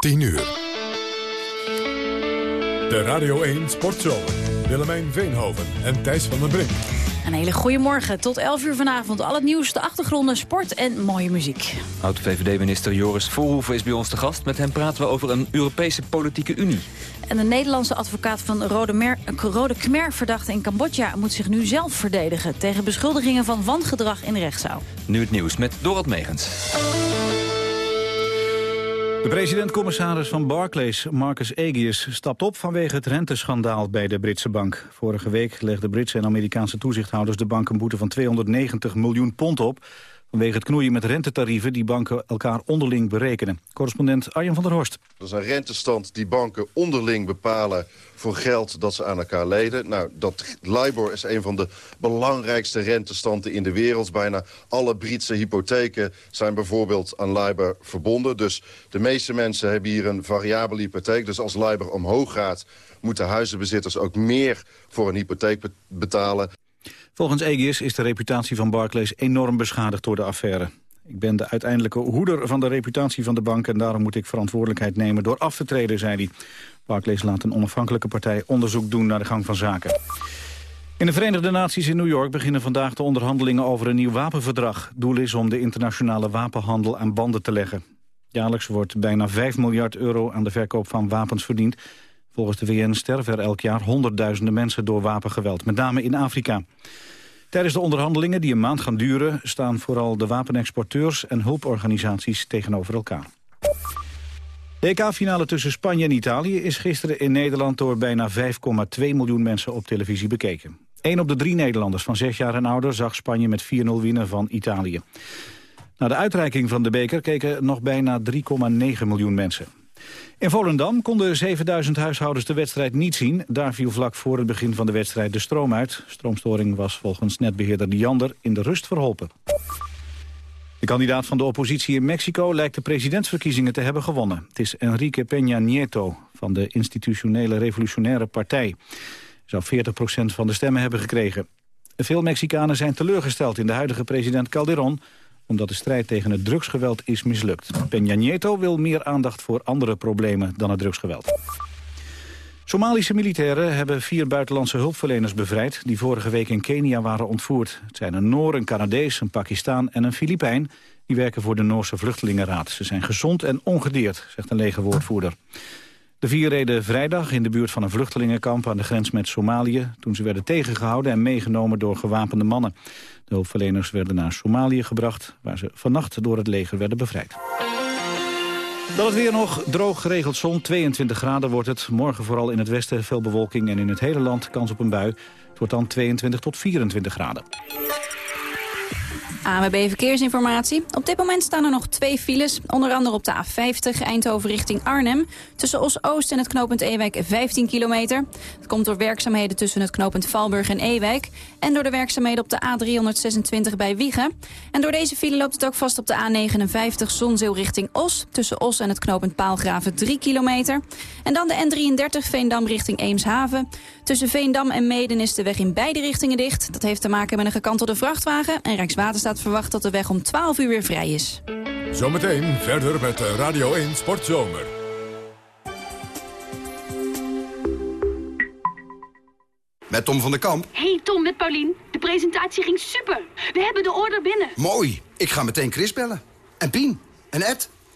10 uur. De Radio 1 Sportshow. Willemijn Veenhoven en Thijs van den Brink. Een hele goede morgen. Tot 11 uur vanavond. Al het nieuws, de achtergronden, sport en mooie muziek. Oud-VVD-minister Joris Voorhoeven is bij ons te gast. Met hem praten we over een Europese politieke unie. En de Nederlandse advocaat van Rode, Mer Rode Khmer verdachte in Cambodja... moet zich nu zelf verdedigen tegen beschuldigingen van wangedrag in de rechtszaal. Nu het nieuws met Dorot Megens. De president-commissaris van Barclays, Marcus Aegius, stapt op vanwege het renteschandaal bij de Britse bank. Vorige week legden Britse en Amerikaanse toezichthouders de bank een boete van 290 miljoen pond op vanwege het knoeien met rentetarieven die banken elkaar onderling berekenen. Correspondent Arjen van der Horst. Dat is een rentestand die banken onderling bepalen voor geld dat ze aan elkaar leden. Nou, dat LIBOR is een van de belangrijkste rentestanden in de wereld. Bijna alle Britse hypotheken zijn bijvoorbeeld aan LIBOR verbonden. Dus de meeste mensen hebben hier een variabele hypotheek. Dus als LIBOR omhoog gaat, moeten huizenbezitters ook meer voor een hypotheek betalen. Volgens Aegis is de reputatie van Barclays enorm beschadigd door de affaire. Ik ben de uiteindelijke hoeder van de reputatie van de bank... en daarom moet ik verantwoordelijkheid nemen door af te treden, zei hij. Barclays laat een onafhankelijke partij onderzoek doen naar de gang van zaken. In de Verenigde Naties in New York beginnen vandaag de onderhandelingen over een nieuw wapenverdrag. Doel is om de internationale wapenhandel aan banden te leggen. Jaarlijks wordt bijna 5 miljard euro aan de verkoop van wapens verdiend. Volgens de VN sterven er elk jaar honderdduizenden mensen door wapengeweld, met name in Afrika. Tijdens de onderhandelingen, die een maand gaan duren... staan vooral de wapenexporteurs en hulporganisaties tegenover elkaar. De EK-finale tussen Spanje en Italië is gisteren in Nederland... door bijna 5,2 miljoen mensen op televisie bekeken. Eén op de drie Nederlanders van zes jaar en ouder... zag Spanje met 4-0 winnen van Italië. Na de uitreiking van de beker keken nog bijna 3,9 miljoen mensen. In Volendam konden 7000 huishoudens de wedstrijd niet zien. Daar viel vlak voor het begin van de wedstrijd de stroom uit. Stroomstoring was volgens netbeheerder Diander in de rust verholpen. De kandidaat van de oppositie in Mexico lijkt de presidentsverkiezingen te hebben gewonnen. Het is Enrique Peña Nieto van de Institutionele Revolutionaire Partij. Hij zou 40% van de stemmen hebben gekregen. Veel Mexicanen zijn teleurgesteld in de huidige president Calderon omdat de strijd tegen het drugsgeweld is mislukt. Peña Nieto wil meer aandacht voor andere problemen dan het drugsgeweld. Somalische militairen hebben vier buitenlandse hulpverleners bevrijd... die vorige week in Kenia waren ontvoerd. Het zijn een Noor, een Canadees, een Pakistaan en een Filipijn. Die werken voor de Noorse Vluchtelingenraad. Ze zijn gezond en ongedeerd, zegt een legerwoordvoerder. De vier reden vrijdag in de buurt van een vluchtelingenkamp aan de grens met Somalië... toen ze werden tegengehouden en meegenomen door gewapende mannen. De hulpverleners werden naar Somalië gebracht... waar ze vannacht door het leger werden bevrijd. Dan het weer nog. Droog geregeld zon. 22 graden wordt het. Morgen vooral in het westen veel bewolking en in het hele land kans op een bui. Het wordt dan 22 tot 24 graden. AMB Verkeersinformatie. Op dit moment staan er nog twee files. Onder andere op de A50 Eindhoven richting Arnhem. Tussen Os-Oost en het knooppunt Ewijk 15 kilometer. Het komt door werkzaamheden tussen het knooppunt Valburg en Ewijk. En door de werkzaamheden op de A326 bij Wiegen. En door deze file loopt het ook vast op de A59 Zonzeel richting Os. Tussen Os en het knooppunt Paalgraven 3 kilometer. En dan de N33 Veendam richting Eemshaven. Tussen Veendam en Meden is de weg in beide richtingen dicht. Dat heeft te maken met een gekantelde vrachtwagen. En Rijkswaterstaat verwacht dat de weg om 12 uur weer vrij is. Zometeen verder met Radio 1 Sportzomer. Met Tom van der Kamp. Hey Tom, met Paulien. De presentatie ging super. We hebben de order binnen. Mooi. Ik ga meteen Chris bellen. En Pien. En Ed.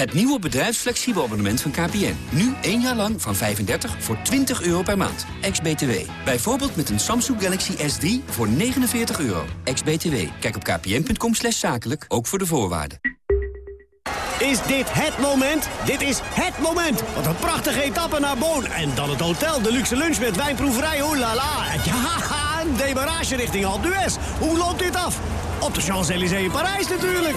Het nieuwe bedrijfsflexibel abonnement van KPN. Nu één jaar lang van 35 voor 20 euro per maand. Ex-BTW. Bijvoorbeeld met een Samsung Galaxy S3 voor 49 euro. Ex-BTW. Kijk op kpn.com slash zakelijk, ook voor de voorwaarden. Is dit het moment? Dit is het moment! Wat een prachtige etappe naar Boon. En dan het hotel, de luxe lunch met wijnproeverij, oh la la. Ja, een demarage richting Alpe. Hoe loopt dit af? Op de Champs-Élysées in Parijs natuurlijk.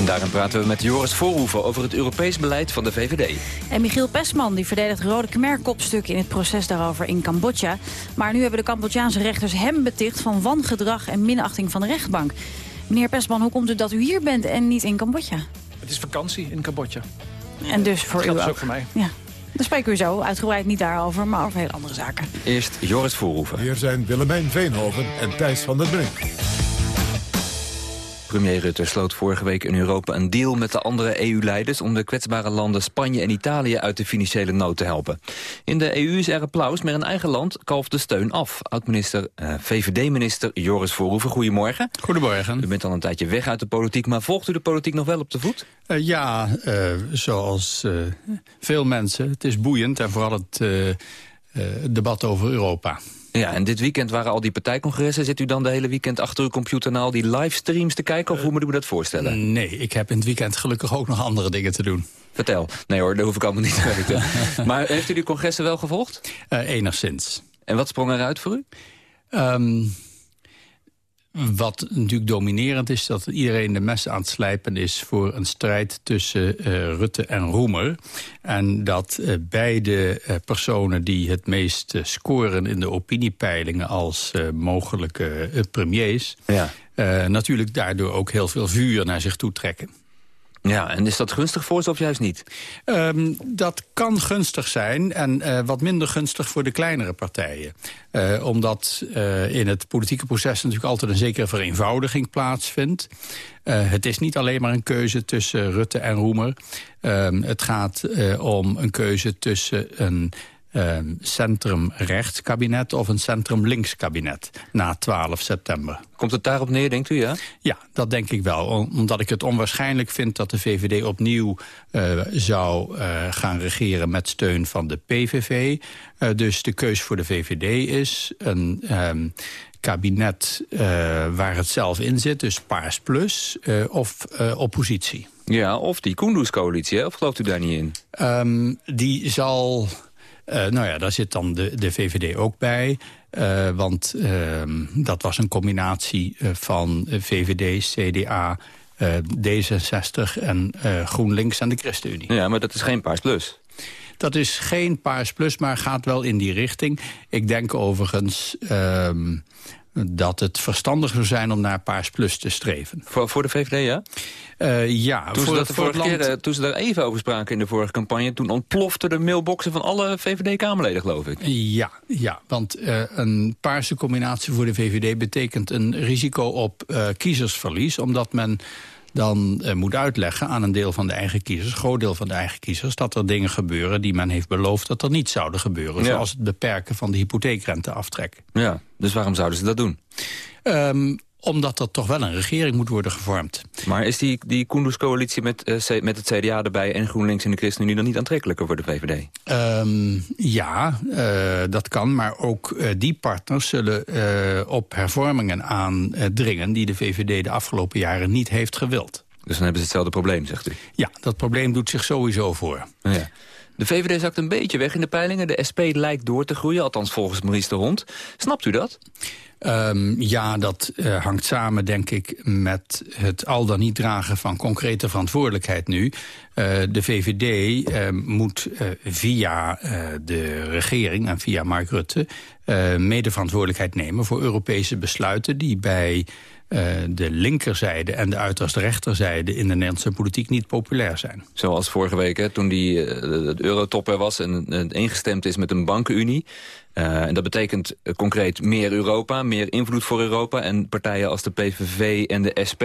En daarin praten we met Joris Voorhoeven over het Europees beleid van de VVD. En Michiel Pesman die verdedigt rode Khmer-kopstuk in het proces daarover in Cambodja. Maar nu hebben de Cambodjaanse rechters hem beticht van wangedrag en minachting van de rechtbank. Meneer Pesman, hoe komt het dat u hier bent en niet in Cambodja? Het is vakantie in Cambodja. En dus voor dat u geldt dus ook. ook voor mij. Ja. Dan spreken we zo uitgebreid niet daarover, maar over heel andere zaken. Eerst Joris Voorhoeven. Hier zijn Willemijn Veenhoven en Thijs van der Brink. Premier Rutte sloot vorige week in Europa een deal met de andere EU-leiders... om de kwetsbare landen Spanje en Italië uit de financiële nood te helpen. In de EU is er applaus, maar in eigen land kalft de steun af. Oud-minister, eh, VVD-minister Joris Voorhoeven, goedemorgen. Goedemorgen. U bent al een tijdje weg uit de politiek, maar volgt u de politiek nog wel op de voet? Uh, ja, uh, zoals uh, veel mensen. Het is boeiend en vooral het debat over Europa. Ja, en dit weekend waren al die partijcongressen. Zit u dan de hele weekend achter uw computer naar al die livestreams te kijken? Of hoe moet ik me dat voorstellen? Nee, ik heb in het weekend gelukkig ook nog andere dingen te doen. Vertel. Nee hoor, dat hoef ik allemaal niet te weten. maar heeft u die congressen wel gevolgd? Uh, enigszins. En wat sprong eruit voor u? Um, wat natuurlijk dominerend is, dat iedereen de mes aan het slijpen is... voor een strijd tussen uh, Rutte en Roemer. En dat uh, beide uh, personen die het meest scoren in de opiniepeilingen... als mogelijke premiers, ja. natuurlijk daardoor ook heel veel vuur naar zich toe trekken. Ja, en is dat gunstig voor ze of juist niet? Um, dat kan gunstig zijn en uh, wat minder gunstig voor de kleinere partijen. Uh, omdat uh, in het politieke proces natuurlijk altijd een zekere vereenvoudiging plaatsvindt. het is niet alleen maar een keuze tussen Rutte en Roemer. het gaat om een keuze tussen een um, centrum-rechts-kabinet of een centrum-links-kabinet na 12 september. Komt het daarop neer, denkt u, ja? Ja, dat denk ik wel. Omdat ik het onwaarschijnlijk vind dat de VVD opnieuw uh, zou uh, gaan regeren met steun van de PVV. Uh, dus de keus voor de VVD is een... Um, kabinet uh, waar het zelf in zit, dus Paars Plus, uh, of uh, oppositie. Ja, of die Kunduz-coalitie, of gelooft u daar niet in? Um, die zal... Uh, nou ja, daar zit dan de, de VVD ook bij. Uh, want uh, dat was een combinatie van VVD, CDA, D66 en GroenLinks en de ChristenUnie. Ja, maar dat is geen Paars Plus. Dat is geen Paars Plus, maar gaat wel in die richting. Ik denk overigens um, dat het verstandig zou zijn om naar Paars Plus te streven. Voor, voor de VVD, ja? Uh, ja, toen voor, ze, dat voor land... keer, toen ze daar even over spraken in de vorige campagne... toen ontploften de mailboxen van alle VVD-Kamerleden, geloof ik. Ja, ja want uh, een paarse combinatie voor de VVD betekent een risico op uh, kiezersverlies... omdat men dan uh, moet uitleggen aan een deel van de eigen kiezers... groot deel van de eigen kiezers... dat er dingen gebeuren die men heeft beloofd dat er niet zouden gebeuren. Ja. Zoals het beperken van de hypotheekrenteaftrek. Ja, dus waarom zouden ze dat doen? Um, omdat er toch wel een regering moet worden gevormd. Maar is die, die Kunduz-coalitie met, uh, met het CDA erbij... en GroenLinks en de ChristenUnie dan niet aantrekkelijker voor de VVD? Um, ja, uh, dat kan. Maar ook uh, die partners zullen op hervormingen aandringen... die de VVD de afgelopen jaren niet heeft gewild. Dus dan hebben ze hetzelfde probleem, zegt u? Ja, dat probleem doet zich sowieso voor. Ja. De VVD zakt een beetje weg in de peilingen. De SP lijkt door te groeien, althans volgens Maurice de Hond. Snapt u dat? Um, ja, dat uh, hangt samen, denk ik, met het al dan niet dragen van concrete verantwoordelijkheid nu. Uh, de VVD uh, moet via de regering en via Mark Rutte medeverantwoordelijkheid nemen voor Europese besluiten die bij uh, de linkerzijde en de uiterst rechterzijde in de Nederlandse politiek niet populair zijn. Zoals vorige week, toen die, uh, het eurotop er was en uh, ingestemd is met een bankenunie. En dat betekent concreet meer Europa, meer invloed voor Europa. En partijen als de PVV en de SP,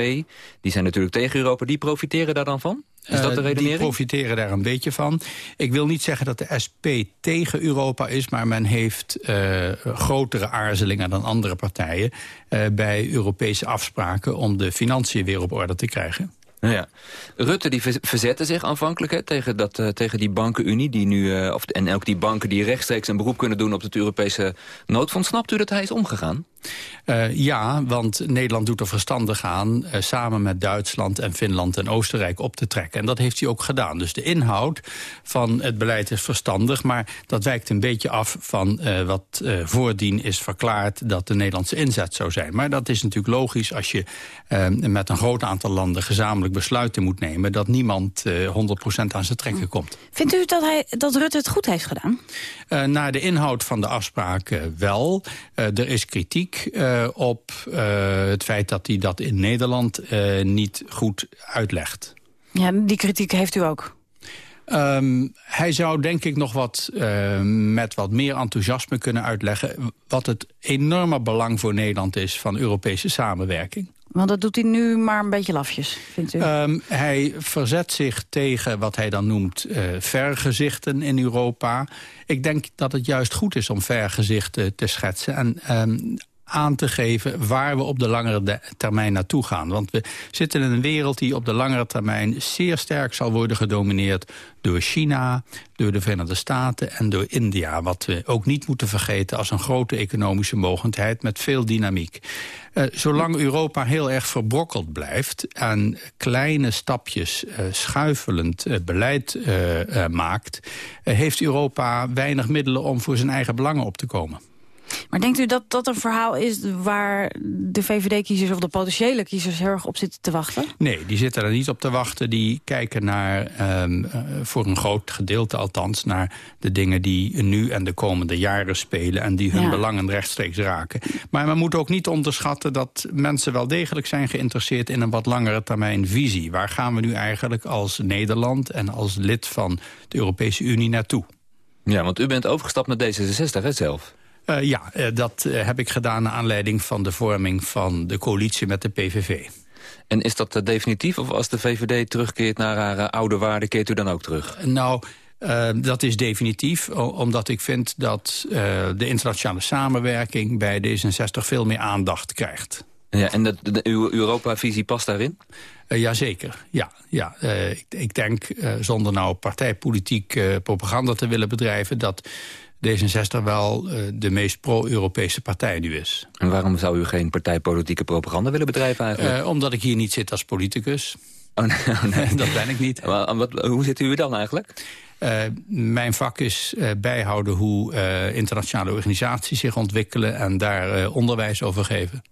die zijn natuurlijk tegen Europa, die profiteren daar dan van? Is dat de redenering? Die profiteren daar een beetje van. Ik wil niet zeggen dat de SP tegen Europa is... maar men heeft uh, grotere aarzelingen dan andere partijen... Bij Europese afspraken om de financiën weer op orde te krijgen. Ja. Rutte die verzette zich aanvankelijk hè, tegen, dat, uh, tegen die bankenunie. Die nu, uh, of, en ook die banken die rechtstreeks een beroep kunnen doen op het Europese noodfonds. Snapt u dat hij is omgegaan? Uh, ja, want Nederland doet er verstandig aan... Samen met Duitsland en Finland en Oostenrijk op te trekken. En dat heeft hij ook gedaan. Dus de inhoud van het beleid is verstandig... maar dat wijkt een beetje af van wat voordien is verklaard... dat de Nederlandse inzet zou zijn. Maar dat is natuurlijk logisch als je met een groot aantal landen... gezamenlijk besluiten moet nemen... dat niemand 100% aan zijn trekken komt. Vindt u dat, hij, dat Rutte het goed heeft gedaan? naar de inhoud van de afspraken wel. er is kritiek uh, op uh, het feit dat hij dat in Nederland uh, niet goed uitlegt. Ja, die kritiek heeft u ook. Um, hij zou denk ik nog wat met wat meer enthousiasme kunnen uitleggen... wat het enorme belang voor Nederland is van Europese samenwerking. Want dat doet hij nu maar een beetje lafjes, vindt u? Um, hij verzet zich tegen wat hij dan noemt uh, vergezichten in Europa. Ik denk dat het juist goed is om vergezichten te schetsen. En um, aan te geven waar we op de langere termijn naartoe gaan. Want we zitten in een wereld die op de langere termijn zeer sterk zal worden gedomineerd door China, door de Verenigde Staten en door India. Wat we ook niet moeten vergeten als een grote economische mogendheid met veel dynamiek. Uh, zolang Europa heel erg verbrokkeld blijft en kleine stapjes uh, schuifelend uh, beleid maakt... heeft Europa weinig middelen om voor zijn eigen belangen op te komen. Maar denkt u dat dat een verhaal is waar de VVD-kiezers of de potentiële kiezers heel erg op zitten te wachten? Nee, die zitten er niet op te wachten. Die kijken naar, um, voor een groot gedeelte althans, naar de dingen die nu en de komende jaren spelen en die hun ja. belangen rechtstreeks raken. Maar men moet ook niet onderschatten dat mensen wel degelijk zijn geïnteresseerd in een wat langere termijn visie. Waar gaan we nu eigenlijk als Nederland en als lid van de Europese Unie naartoe? Ja, want u bent overgestapt naar D66, hè, zelf? Uh, ja, uh, dat uh, heb ik gedaan naar aanleiding van de vorming van de coalitie met de PVV. En is dat definitief of als de VVD terugkeert naar haar oude waarden... keert u dan ook terug? Nou, dat is definitief, omdat ik vind dat de internationale samenwerking... bij D66 veel meer aandacht krijgt. Ja, en de, uw Europa-visie past daarin? Uh, jazeker, ja. ja. Ik, ik, denk, zonder nou partijpolitiek propaganda te willen bedrijven... dat D66 wel uh, de meest pro-Europese partij nu is. En waarom zou u geen partijpolitieke propaganda willen bedrijven eigenlijk? Uh, omdat ik hier niet zit als politicus. Oh nee, oh nee. dat ben ik niet. Maar, wat, hoe zit u dan eigenlijk? Uh, mijn vak is bijhouden hoe internationale organisaties zich ontwikkelen... en daar onderwijs over geven.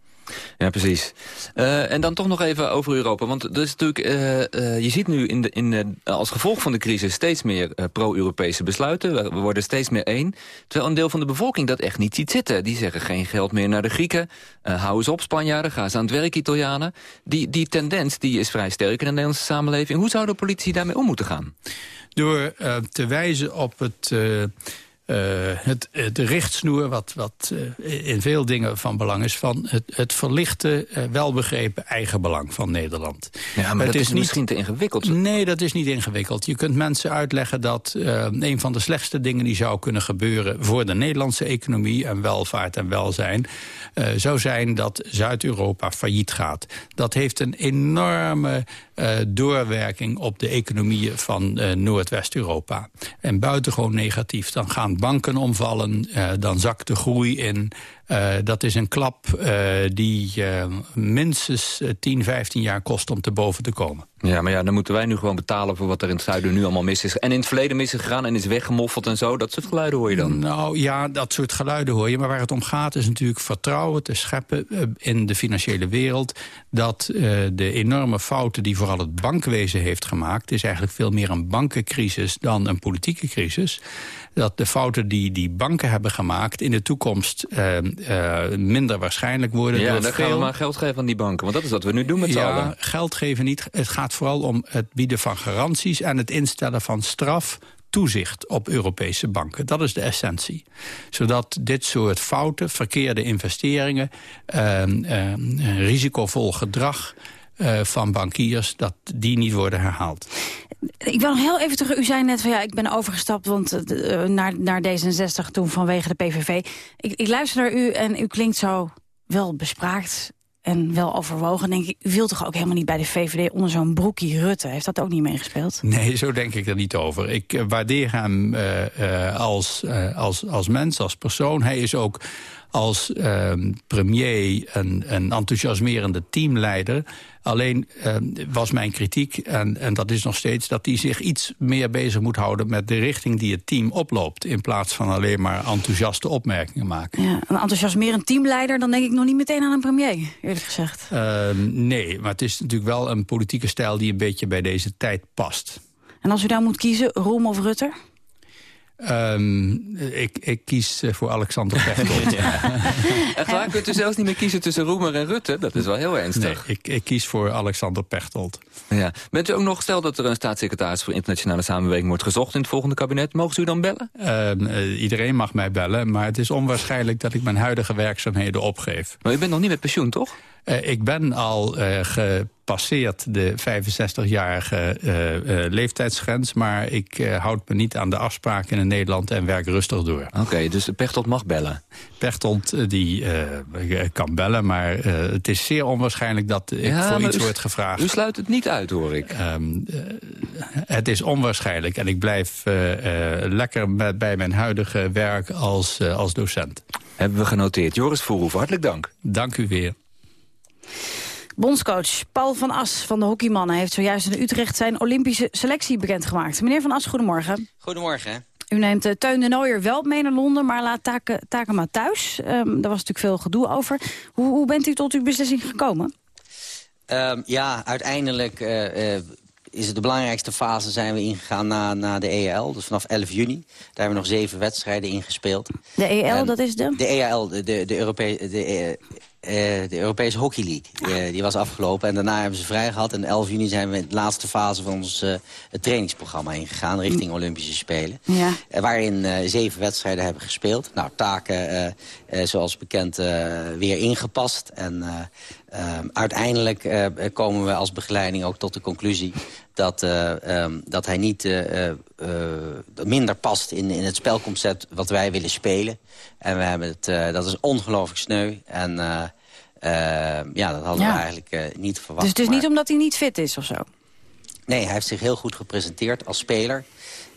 Ja, precies. Uh, en dan toch nog even over Europa. Want er is natuurlijk, uh, uh, je ziet nu in de, in als gevolg van de crisis steeds meer pro-Europese besluiten. We, we, worden steeds meer één. Terwijl een deel van de bevolking dat echt niet ziet zitten. Die zeggen geen geld meer naar de Grieken. hou eens op Spanjaarden, ga eens aan het werk Italianen. Die, die tendens die is vrij sterk in de Nederlandse samenleving. Hoe zou de politie daarmee om moeten gaan? Door te wijzen op het uh, het, het richtsnoer, wat, wat uh, in veel dingen van belang is... van het, het verlichte, uh, welbegrepen eigenbelang van Nederland. Ja, maar het dat is, is misschien te ingewikkeld. Nee, dat is niet ingewikkeld. Je kunt mensen uitleggen dat een van de slechtste dingen... die zou kunnen gebeuren voor de Nederlandse economie... en welvaart en welzijn... zou zijn dat Zuid-Europa failliet gaat. Dat heeft een enorme doorwerking op de economieën van Noordwest-Europa. En buitengewoon negatief. Dan gaan banken omvallen, uh, dan zakt de groei in. Uh, dat is een klap uh, die minstens 10, 15 jaar kost om te boven te komen. Ja, maar ja, dan moeten wij nu gewoon betalen voor wat er in het zuiden nu allemaal mis is. En in het verleden mis is gegaan en is weggemoffeld en zo. Dat soort geluiden hoor je dan? Nou ja, dat soort geluiden hoor je. Maar waar het om gaat is natuurlijk vertrouwen te scheppen in de financiële wereld. Dat de enorme fouten die vooral het bankwezen heeft gemaakt... is eigenlijk veel meer een bankencrisis dan een politieke crisis dat de fouten die die banken hebben gemaakt... in de toekomst uh, uh, minder waarschijnlijk worden. Ja, dan gaan we maar geld geven aan die banken. Want dat is wat we nu doen met z'n ja, allen. geld geven niet. Het gaat vooral om het bieden van garanties... en het instellen van straf toezicht op Europese banken. Dat is de essentie. Zodat dit soort fouten, verkeerde investeringen... Uh, risicovol gedrag uh, van bankiers, dat die niet worden herhaald. Ik wil nog heel even terug. U zei net van ja, ik ben overgestapt want, uh, naar, naar D66 toen vanwege de PVV. Ik, ik luister naar u en u klinkt zo wel bespraakt en wel overwogen. Denk ik, u wilt toch ook helemaal niet bij de VVD onder zo'n broekie Rutte? Heeft dat ook niet meegespeeld? Nee, zo denk ik er niet over. Ik waardeer hem uh, uh, als, als, als mens, als persoon. Hij is ook als ehm, premier een, een enthousiasmerende teamleider. Alleen ehm, was mijn kritiek, en, en dat is nog steeds... dat hij zich iets meer bezig moet houden met de richting die het team oploopt... in plaats van alleen maar enthousiaste opmerkingen maken. Ja, een enthousiasmerend teamleider, dan denk ik nog niet meteen aan een premier, eerlijk gezegd. Ehm, nee, maar het is natuurlijk wel een politieke stijl... die een beetje bij deze tijd past. En als u daar moet kiezen, Roem of Rutte? Um, ik, ik, kies eh, voor Alexander Pechtold. ja. Echt waar? Kunt u zelfs niet meer kiezen tussen Roemer en Rutte? Dat is wel heel ernstig. Nee, ik, ik kies voor Alexander Pechtold. Ja. Bent u ook nog, stel dat er een staatssecretaris voor internationale samenwerking wordt gezocht in het volgende kabinet, mogen ze u dan bellen? Uh, iedereen mag mij bellen, maar het is onwaarschijnlijk dat ik mijn huidige werkzaamheden opgeef. Maar u bent nog niet met pensioen, toch? Uh, ik ben al uh, gepasseerd de 65-jarige uh, leeftijdsgrens... maar ik houd me niet aan de afspraken in Nederland en werk rustig door. Oké, okay, dus Pechtold mag bellen? Pechtold die kan bellen, maar het is zeer onwaarschijnlijk dat ik ja, voor iets u, wordt gevraagd. U sluit het niet uit, hoor ik. Um, het is onwaarschijnlijk en ik blijf lekker met, bij mijn huidige werk als, als docent. Hebben we genoteerd. Joris Voorhoef, hartelijk dank. Dank u weer. Bondscoach Paul van As van de hockeymannen heeft zojuist in Utrecht zijn Olympische selectie bekendgemaakt. Meneer van As, goedemorgen. Goedemorgen. U neemt uh, Teun de Nooier wel mee naar Londen, maar laat Take, Takema thuis. Um, daar was natuurlijk veel gedoe over. Hoe, hoe, bent u tot uw beslissing gekomen? Um, ja, uiteindelijk uh, uh, is het de belangrijkste fase zijn we ingegaan na, na de EAL. Dus vanaf 11 juni. Daar hebben we nog zeven wedstrijden ingespeeld. De EAL, dat is de? De EAL, de, de, de, Europese, de, de Europese Hockey League. Uh, die was afgelopen en daarna hebben ze vrij gehad. En 11 juni zijn we in de laatste fase van ons uh, trainingsprogramma ingegaan... richting Olympische Spelen. Ja. waarin zeven wedstrijden hebben gespeeld. Nou, taken, zoals bekend, weer ingepast. En uiteindelijk komen we als begeleiding ook tot de conclusie... dat, um, dat hij niet minder past in, in het spelconcept wat wij willen spelen. En we hebben het, dat is ongelooflijk sneu. En ja, dat hadden ja. we eigenlijk niet verwacht. Dus het is maar... niet omdat hij niet fit is of zo? Nee, hij heeft zich heel goed gepresenteerd als speler.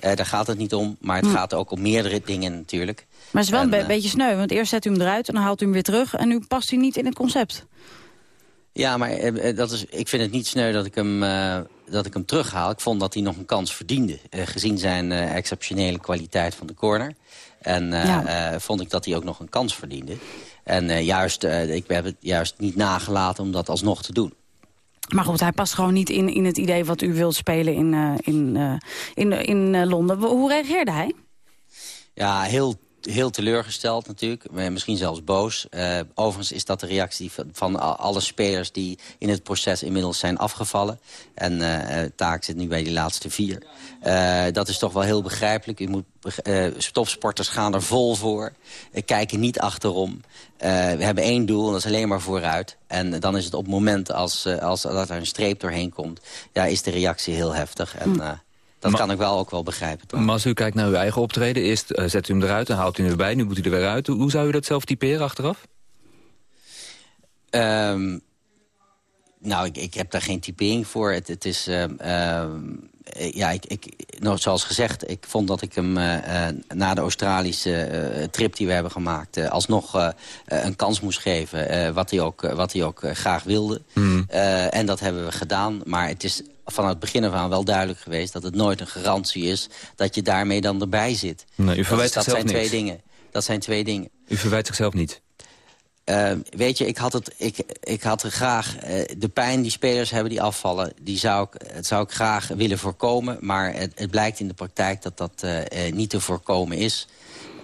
Daar gaat het niet om, maar het hm. gaat ook om meerdere dingen natuurlijk. Maar het is wel en, een be beetje sneu, want eerst zet u hem eruit... en dan haalt u hem weer terug en nu past hij niet in het concept. Ja, maar dat is, ik vind het niet sneu dat ik hem dat ik hem terughaal. Ik vond dat hij nog een kans verdiende. Gezien zijn exceptionele kwaliteit van de corner. En ja. vond ik dat hij ook nog een kans verdiende. En juist, ik heb het juist niet nagelaten om dat alsnog te doen. Maar goed, hij past gewoon niet in, in het idee wat u wilt spelen in, in, in, in Londen. Hoe reageerde hij? Ja, heel heel teleurgesteld natuurlijk. Misschien zelfs boos. Uh, overigens is dat de reactie van, alle spelers die in het proces inmiddels zijn afgevallen. En uh, Taak zit nu bij die laatste vier. Uh, dat is toch wel heel begrijpelijk. U moet, topsporters gaan er vol voor. kijken niet achterom. we hebben één doel en dat is alleen maar vooruit. En dan is het op het moment als, als, dat er een streep doorheen komt... ja, is de reactie heel heftig. En, hm. Dat maar, kan ik wel ook wel begrijpen. Toch? Maar als u kijkt naar uw eigen optreden, eerst uh, zet u hem eruit en haalt u hem erbij. Nu moet hij er weer uit. Hoe zou u dat zelf typeren achteraf? Um, nou, ik, ik, heb daar geen typering voor. Het, het is... Um, ja, ik, ik, nou, zoals gezegd, ik vond dat ik hem uh, na de Australische uh, trip die we hebben gemaakt... Uh, alsnog een kans moest geven, wat hij ook, wat hij ook graag wilde. Mm. en dat hebben we gedaan, maar het is van het begin af aan wel duidelijk geweest... dat het nooit een garantie is dat je daarmee dan erbij zit. Nee, u verwijt dat, dat zijn niks. twee dingen. Dat zijn twee dingen. U verwijt zichzelf niet? Uh, weet je, ik had, het, ik, ik had er graag... Uh, de pijn die spelers hebben die afvallen... die zou ik, het zou ik graag willen voorkomen. Maar het, het blijkt in de praktijk dat dat uh, niet te voorkomen is.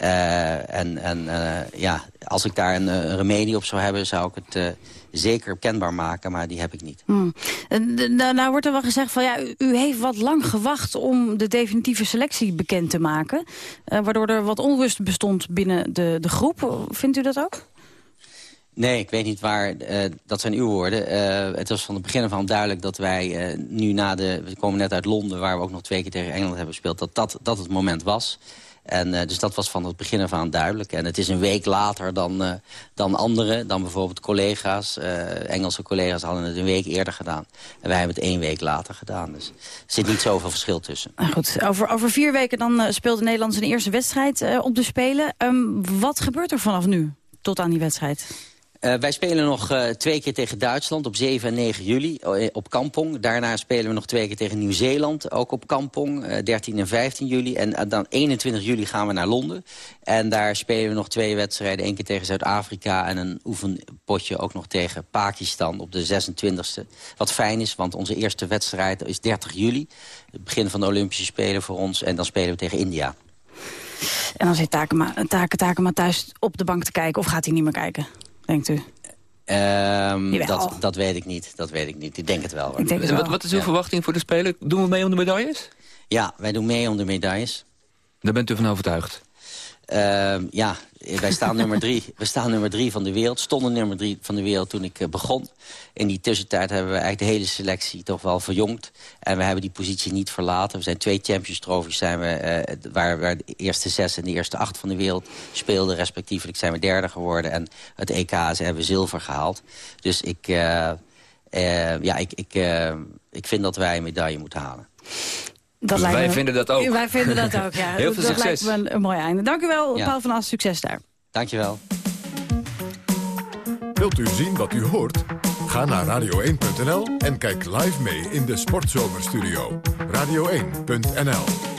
En en ja, als ik daar een, een, remedie op zou hebben... zou ik het zeker kenbaar maken, maar die heb ik niet. Hmm. Nou, nou wordt er wel gezegd van ja, u heeft wat lang gewacht om de definitieve selectie bekend te maken. waardoor er wat onrust bestond binnen de, de groep. Vindt u dat ook? Nee, ik weet niet waar. Uh, dat zijn uw woorden. Uh, het was van het begin af aan duidelijk dat wij uh, nu na de... We komen net uit Londen, waar we ook nog twee keer tegen Engeland hebben gespeeld... dat dat, dat het moment was. En dus dat was van het begin af aan duidelijk. En het is een week later dan, dan anderen, dan bijvoorbeeld collega's. Engelse collega's hadden het een week eerder gedaan. En wij hebben het één week later gedaan. Dus er zit niet zoveel verschil tussen. Goed, over, over vier weken dan speelt Nederland zijn eerste wedstrijd op de Spelen. Um, wat gebeurt er vanaf nu? tot aan die wedstrijd? Uh, wij spelen nog uh, twee keer tegen Duitsland op 7 en 9 juli uh, op Kampong. Daarna spelen we nog twee keer tegen Nieuw-Zeeland, ook op Kampong, 13 en 15 juli. En dan 21 juli gaan we naar Londen. En daar spelen we nog twee wedstrijden. één keer tegen Zuid-Afrika en een oefenpotje ook nog tegen Pakistan op de 26e. Wat fijn is, want onze eerste wedstrijd is 30 juli. Het begin van de Olympische Spelen voor ons. En dan spelen we tegen India. En dan zit Takema, Take, Takema thuis op de bank te kijken of gaat hij niet meer kijken? Denkt u? Um, dat, dat weet ik niet. Dat weet ik niet. Ik denk het wel. Denk het wel. Wat, wat, is uw verwachting voor de Spelen? Doen we mee om de medailles? Ja, wij doen mee om de medailles. Daar bent u van overtuigd? Uh, ja, wij staan, nummer drie, we staan nummer drie van de wereld. Stonden nummer drie van de wereld toen ik uh, begon. In die tussentijd hebben we eigenlijk de hele selectie toch wel verjongd. En we hebben die positie niet verlaten. We zijn twee Champions Trophies zijn we, uh, waar, waar de eerste zes en de eerste acht van de wereld speelden. Respectievelijk zijn we derde geworden. En het EK hebben zilver gehaald. Dus ik, uh, ja, ik, ik, ik vind dat wij een medaille moeten halen. Dat wij vinden dat ook. Wij vinden dat ook, ja. Heel veel dat succes. lijkt me een, een mooi einde. Dank u wel, ja. Paul van As. Succes daar. Dank je wel. Wilt u zien wat u hoort? Ga naar radio1.nl en kijk live mee in de Sportzomerstudio. Radio1.nl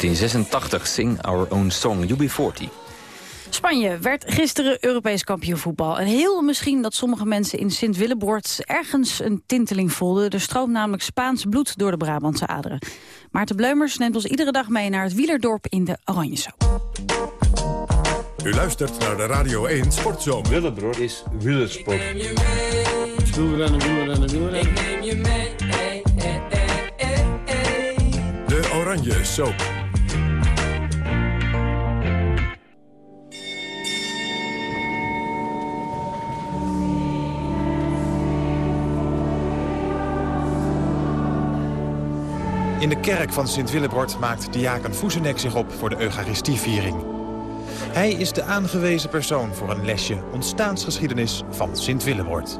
1986, Sing Our Own Song, UB40. Spanje werd gisteren Europees kampioen voetbal. En heel misschien dat sommige mensen in Sint-Willebord ergens een tinteling voelden. Er stroomt namelijk Spaans bloed door de Brabantse aderen. Maarten Bleumers neemt ons iedere dag mee naar het wielerdorp in de Oranjesoop. U luistert naar de Radio 1 Sportzomer. Willebrood is wielersport. Wielrennen, wielrennen, wielrennen. De Oranje Soap. In de kerk van Sint-Willebord maakt diaken Voesenek zich op voor de Eucharistieviering. Hij is de aangewezen persoon voor een lesje ontstaansgeschiedenis van Sint-Willebord.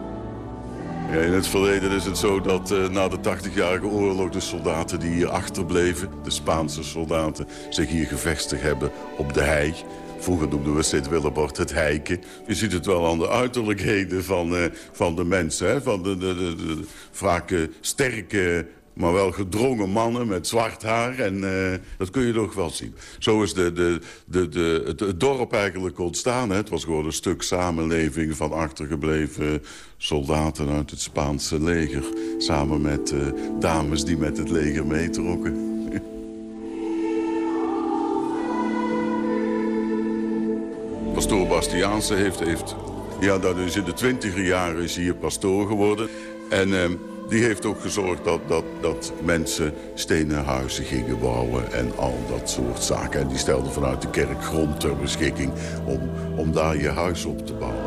Ja, in het verleden is het zo dat uh, na de 80-jarige oorlog de soldaten die hier achterbleven... de Spaanse soldaten, zich hier gevestigd hebben op de hei. Vroeger noemden we Sint-Willebord het heiken. Je ziet het wel aan de uiterlijkheden van, uh, van de mensen. Van de, de, de, vaak uh, sterke maar wel gedrongen mannen met zwart haar. En uh, dat kun je toch wel zien. Zo is de, de, de, de, het, dorp eigenlijk ontstaan. Hè. Het was gewoon een stuk samenleving van achtergebleven soldaten uit het Spaanse leger. Samen met uh, dames die met het leger meetrokken. Pastoor Bastiaanse heeft, heeft... Ja, dat is in de twintiger jaren is hij hier pastoor geworden. En... Uh, die heeft ook gezorgd dat, dat, dat mensen stenen huizen gingen bouwen en al dat soort zaken. En die stelde vanuit de kerk grond ter beschikking om, om daar je huis op te bouwen.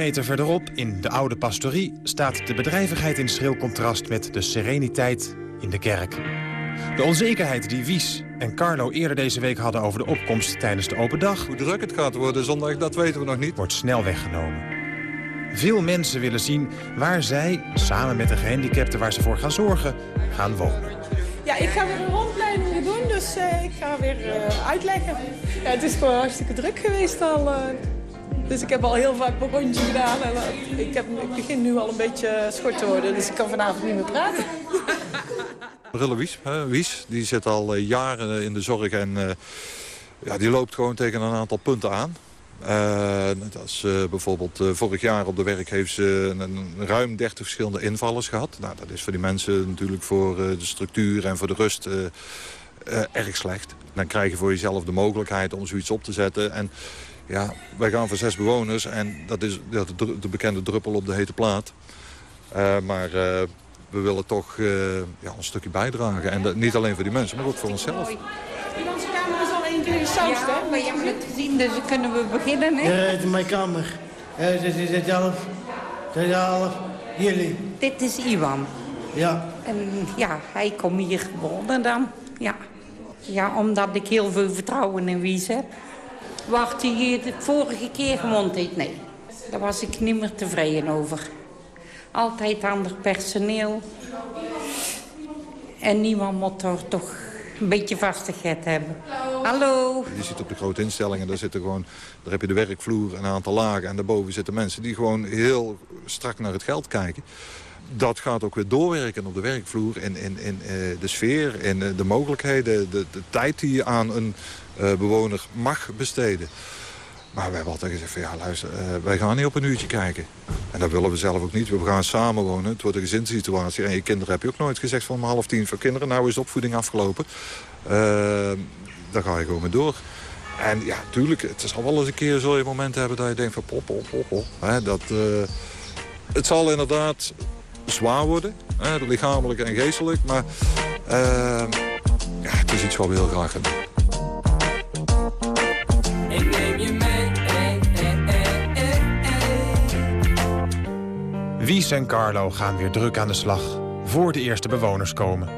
Meter verderop, in de oude pastorie... staat de bedrijvigheid in schril contrast met de sereniteit in de kerk. De onzekerheid die Wies en Carlo eerder deze week hadden... over de opkomst tijdens de open dag... Hoe druk het gaat worden zondag, dat weten we nog niet. ...wordt snel weggenomen. Veel mensen willen zien waar zij, samen met de gehandicapten waar ze voor gaan zorgen, gaan wonen. Ja, ik ga weer een rondleiding doen, dus uh, ik ga weer uh, uitleggen. Ja, het is gewoon hartstikke druk geweest al. Uh, dus ik heb al heel vaak een rondje gedaan. En, ik, heb, begin nu al een beetje schort te worden, dus ik kan vanavond niet meer praten. Rille Wies, hè, Wies, die zit al jaren in de zorg en ja, die loopt gewoon tegen een aantal punten aan. Uh, dat is, bijvoorbeeld vorig jaar op de werk heeft ze ruim 30 verschillende invallers gehad. Nou, dat is voor die mensen natuurlijk voor de structuur en voor de rust erg slecht. Dan krijg je voor jezelf de mogelijkheid om zoiets op te zetten. En ja, wij gaan voor zes bewoners en dat is de, de bekende druppel op de hete plaat. maar we willen toch ja, een stukje bijdragen. En dat, niet alleen voor die mensen, maar ook voor onszelf. Ja, maar je hebt het gezien, dus kunnen we beginnen, hè? Ja, dit is mijn kamer. Dit is het half. Dit is half. Jullie. Dit is Iwan. Ja. En ja, hij komt hier wonen dan. Ja. Ja, omdat ik heel veel vertrouwen in Wies heb. Wacht hij hier de vorige keer gewoond heeft? Nee. Daar was ik niet meer tevreden over. Altijd ander personeel. En niemand moet er toch een beetje vastigheid hebben. Hallo. Je ziet op de grote instellingen, daar, zitten gewoon, daar heb je de werkvloer, een aantal lagen... en daarboven zitten mensen die gewoon heel strak naar het geld kijken. Dat gaat ook weer doorwerken op de werkvloer, in, in, in uh, de sfeer, in uh, de mogelijkheden... De, de, tijd die je aan een bewoner mag besteden. Maar wij hebben altijd gezegd van ja, luister, wij gaan niet op een uurtje kijken. En dat willen we zelf ook niet. We gaan samenwonen. Het wordt een gezinssituatie. En je kinderen heb je ook nooit gezegd van om half tien voor kinderen. Nou is de opvoeding afgelopen. daar ga je gewoon mee door. En ja, tuurlijk, het zal wel eens een keer zul je momenten hebben dat je denkt van pop, pop, pop, pop. Dat, uh, het zal inderdaad zwaar worden, lichamelijk en geestelijk. Maar uh, ja, het is iets wat we heel graag gaan Wies en Carlo gaan weer druk aan de slag voor de eerste bewoners komen.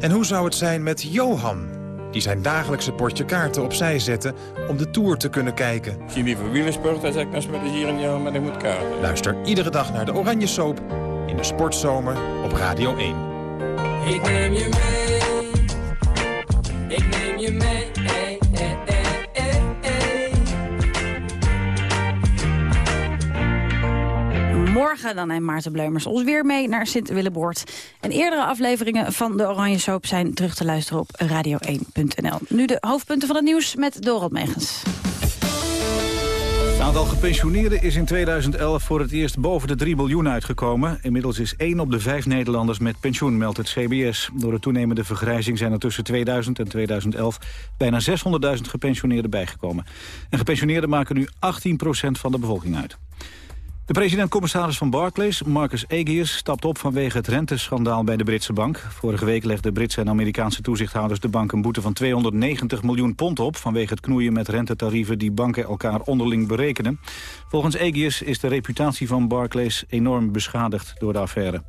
En hoe zou het zijn met Johan, die zijn dagelijkse potje kaarten opzij zette om de Tour te kunnen kijken. Als je liever wielersport, dan zeg ik als met de hier en jou, maar ik moet kaarten. Luister iedere dag naar de Oranje Soap in de sportzomer op Radio 1. Ik neem je mee. Ik neem je mee. Morgen dan neemt Maarten Bleumers ons weer mee naar Sint-Willeboord. En eerdere afleveringen van de Oranje Soap zijn terug te luisteren op radio1.nl. Nu de hoofdpunten van het nieuws met Dorot Megens. Het aantal gepensioneerden is in 2011 voor het eerst boven de 3 miljoen uitgekomen. Inmiddels is 1 op de 5 Nederlanders met pensioen, meldt het CBS. Door de toenemende vergrijzing zijn er tussen 2000 en 2011 bijna 600.000 gepensioneerden bijgekomen. En gepensioneerden maken nu 18% van de bevolking uit. De president-commissaris van Barclays, Marcus Aegius, stapt op vanwege het renteschandaal bij de Britse bank. Vorige week legden Britse en Amerikaanse toezichthouders de bank een boete van 290 miljoen pond op... vanwege het knoeien met rentetarieven die banken elkaar onderling berekenen. Volgens Aegius is de reputatie van Barclays enorm beschadigd door de affaire.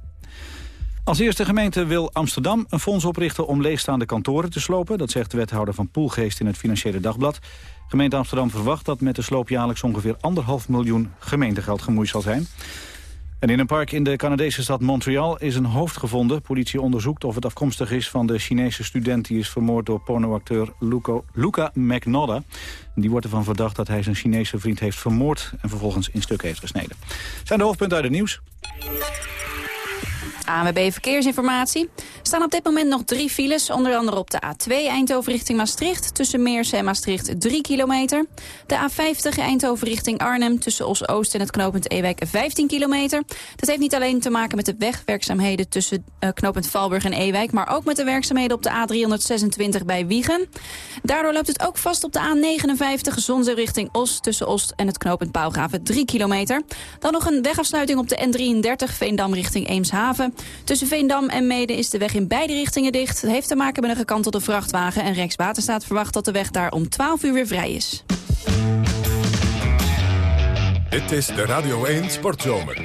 Als eerste gemeente wil Amsterdam een fonds oprichten om leegstaande kantoren te slopen. Dat zegt de wethouder van Poelgeest in het Financiële Dagblad. Gemeente Amsterdam verwacht dat met de sloop jaarlijks ongeveer anderhalf miljoen gemeentegeld gemoeid zal zijn. En in een park in de Canadese stad Montreal is een hoofd gevonden. Politie onderzoekt of het afkomstig is van de Chinese student... die is vermoord door pornoacteur Luca McNodda. Die wordt ervan verdacht dat hij zijn Chinese vriend heeft vermoord... en vervolgens in stukken heeft gesneden. Zijn de hoofdpunten uit het nieuws. ANWB Verkeersinformatie. Er staan op dit moment nog drie files, onder andere op de A2 Eindhoven richting Maastricht. Tussen Meersen en Maastricht 3 kilometer. De A50 Eindhoven richting Arnhem tussen Os-Oost en het knooppunt Ewijk 15 kilometer. Dat heeft niet alleen te maken met de wegwerkzaamheden tussen uh, knooppunt Valburg en Ewijk... maar ook met de werkzaamheden op de A326 bij Wiegen. Daardoor loopt het ook vast op de A59 Zonze richting Os tussen Oost en het knooppunt Pauwgraven 3 kilometer. Dan nog een wegafsluiting op de N33 Veendam richting Eemshaven. Tussen Veendam en Mede is de weg in beide richtingen dicht. Het heeft te maken met een gekantelde vrachtwagen... en Rijkswaterstaat verwacht dat de weg daar om 12 uur weer vrij is. Dit is de Radio 1 Sportzomer.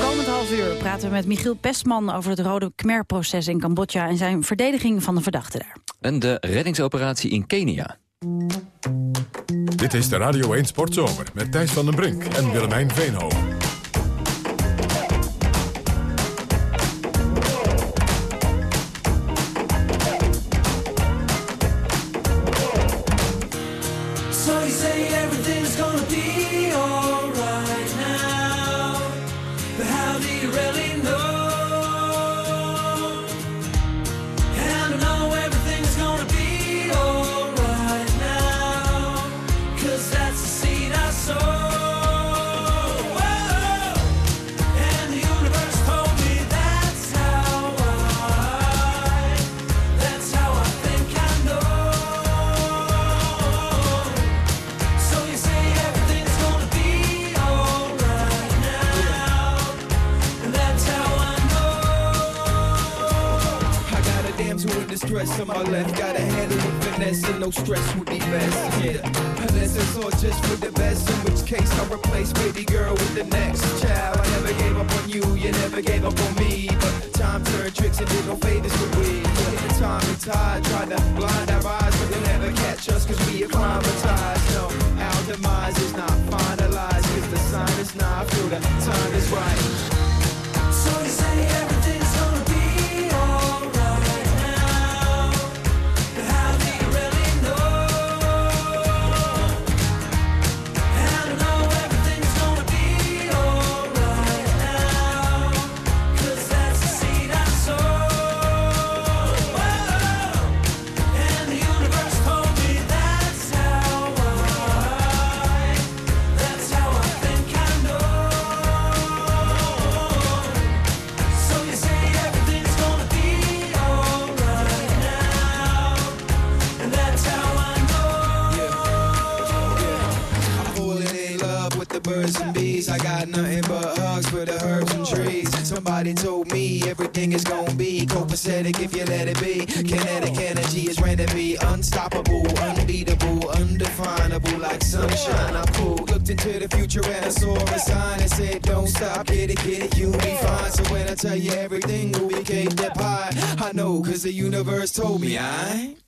Komend half uur praten we met Michiel Pestman over het Rode Khmer-proces in Cambodja... en zijn verdediging van de verdachte daar. En de reddingsoperatie in Kenia. Dit is de Radio 1 Sportzomer met Thijs van den Brink en Willemijn Veenhoven. Everything is gonna be copacetic if you let it be. Kinetic energy is ready to be unstoppable, unbeatable, undefinable, like sunshine. I pulled, looked into the future and I saw a sign that said, Don't stop, get it, get it, you'll be fine. So when I tell you everything be caked up high, I know, cause the universe told me I.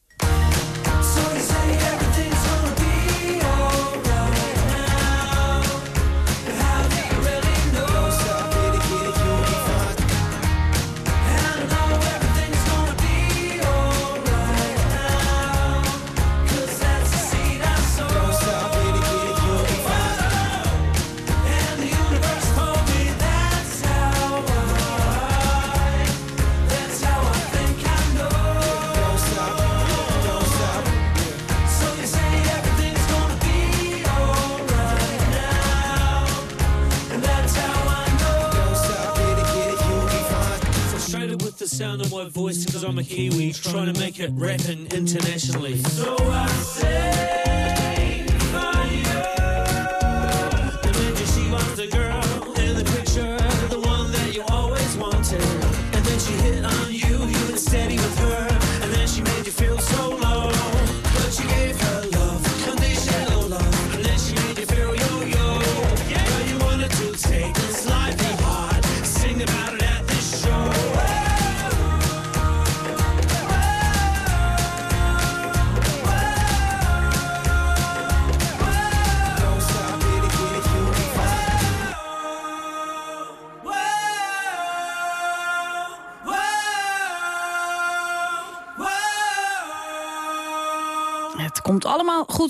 like it rapping internationally.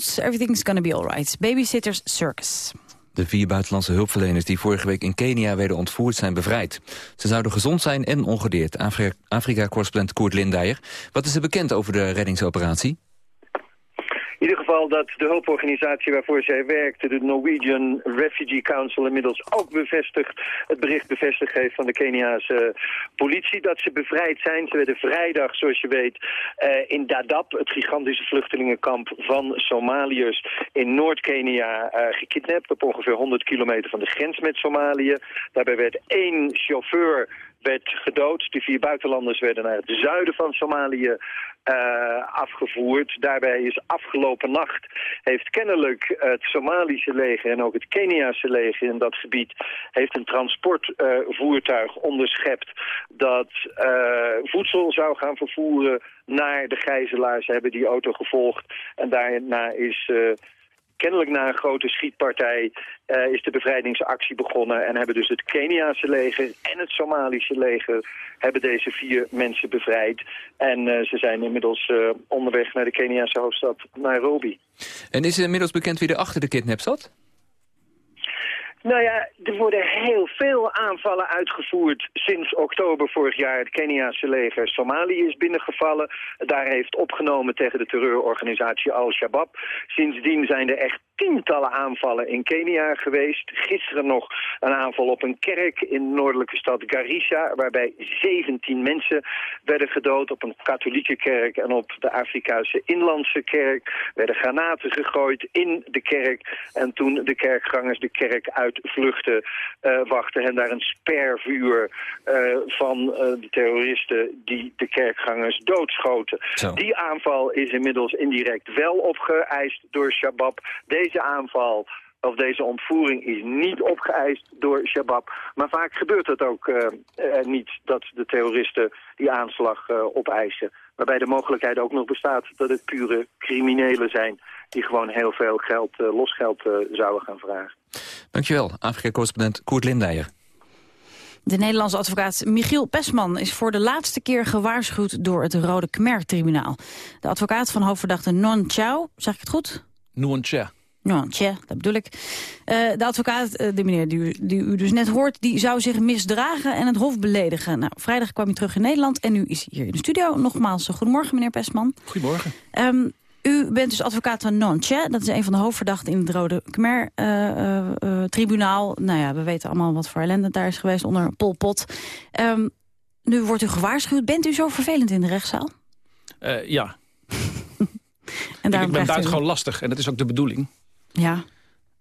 Everything's gonna be alright. Babysitters Circus. De vier buitenlandse hulpverleners die vorige week in Kenia werden ontvoerd zijn bevrijd. Ze zouden gezond zijn en ongedeerd. Afri- Afrika-correspondent Koert Lindijer. Wat is er bekend over de reddingsoperatie? In ieder geval dat de hulporganisatie waarvoor zij werkte, de Norwegian Refugee Council, inmiddels ook bevestigd, het bericht bevestigd heeft van de Keniaanse politie dat ze bevrijd zijn. Ze werden vrijdag, zoals je weet, eh, in Dadaab, het gigantische vluchtelingenkamp van Somaliërs in Noord-Kenia, eh, gekidnapt op ongeveer 100 kilometer van de grens met Somalië. Daarbij werd één chauffeur werd gedood. De vier buitenlanders werden naar het zuiden van Somalië eh, afgevoerd. Daarbij is afgelopen nacht heeft kennelijk het Somalische leger en ook het Keniaanse leger in dat gebied heeft een transportvoertuig onderschept dat eh, voedsel zou gaan vervoeren naar de gijzelaars. Ze hebben die auto gevolgd en daarna is... Kennelijk na een grote schietpartij eh, is de bevrijdingsactie begonnen... en hebben dus het Keniaanse leger en het Somalische leger... hebben deze vier mensen bevrijd. En eh, ze zijn inmiddels eh, onderweg naar de Keniaanse hoofdstad Nairobi. En is er inmiddels bekend wie er achter de kidnap zat? Nou ja, er worden heel veel aanvallen uitgevoerd sinds oktober vorig jaar. Het Keniaanse leger Somalië is binnengevallen. Daar heeft opgenomen tegen de terreurorganisatie Al-Shabaab. Sindsdien zijn er echt tientallen aanvallen in Kenia geweest. Gisteren nog een aanval op een kerk in de noordelijke stad Garissa... waarbij 17 mensen werden gedood op een katholieke kerk... en op de Afrikaanse inlandse kerk werden granaten gegooid in de kerk. En toen de kerkgangers de kerk uitvluchtten... eh wachtte hen daar een spervuur eh, van eh, de terroristen... die de kerkgangers doodschoten. Die aanval is inmiddels indirect wel opgeëist door Shabab. Deze aanval of deze ontvoering is niet opgeëist door Shabab. Maar vaak gebeurt het ook eh, eh, niet dat de terroristen die aanslag eh, opeisen. Waarbij de mogelijkheid ook nog bestaat dat het pure criminelen zijn... die gewoon heel veel geld, losgeld zouden gaan vragen. Dankjewel, Afrika-correspondent Koert Lindijer. De Nederlandse advocaat Michiel Pesman is voor de laatste keer gewaarschuwd door het Rode Khmer-tribunaal. De advocaat van hoofdverdachte Non Chao, zeg ik het goed? Nuon Che. Nou, dat bedoel ik. Eh, de advocaat, eh, de meneer die u, die u dus net hoort... die zou zich misdragen en het hof beledigen. Nou, vrijdag kwam hij terug in Nederland en nu is hij hier in de studio. Nogmaals, eh, goedemorgen meneer Pesman. Goedemorgen. Ehm, u bent dus advocaat van Nonche. Dat is een van de hoofdverdachten in het Rode Khmer-tribunaal. nou ja, we weten allemaal wat voor ellende daar is geweest onder Pol Pot. Ehm, nu wordt u gewaarschuwd. Bent u zo vervelend in de rechtszaal? Ja. En ik, daarom ik ben buitengewoon lastig en dat is ook de bedoeling. Ja.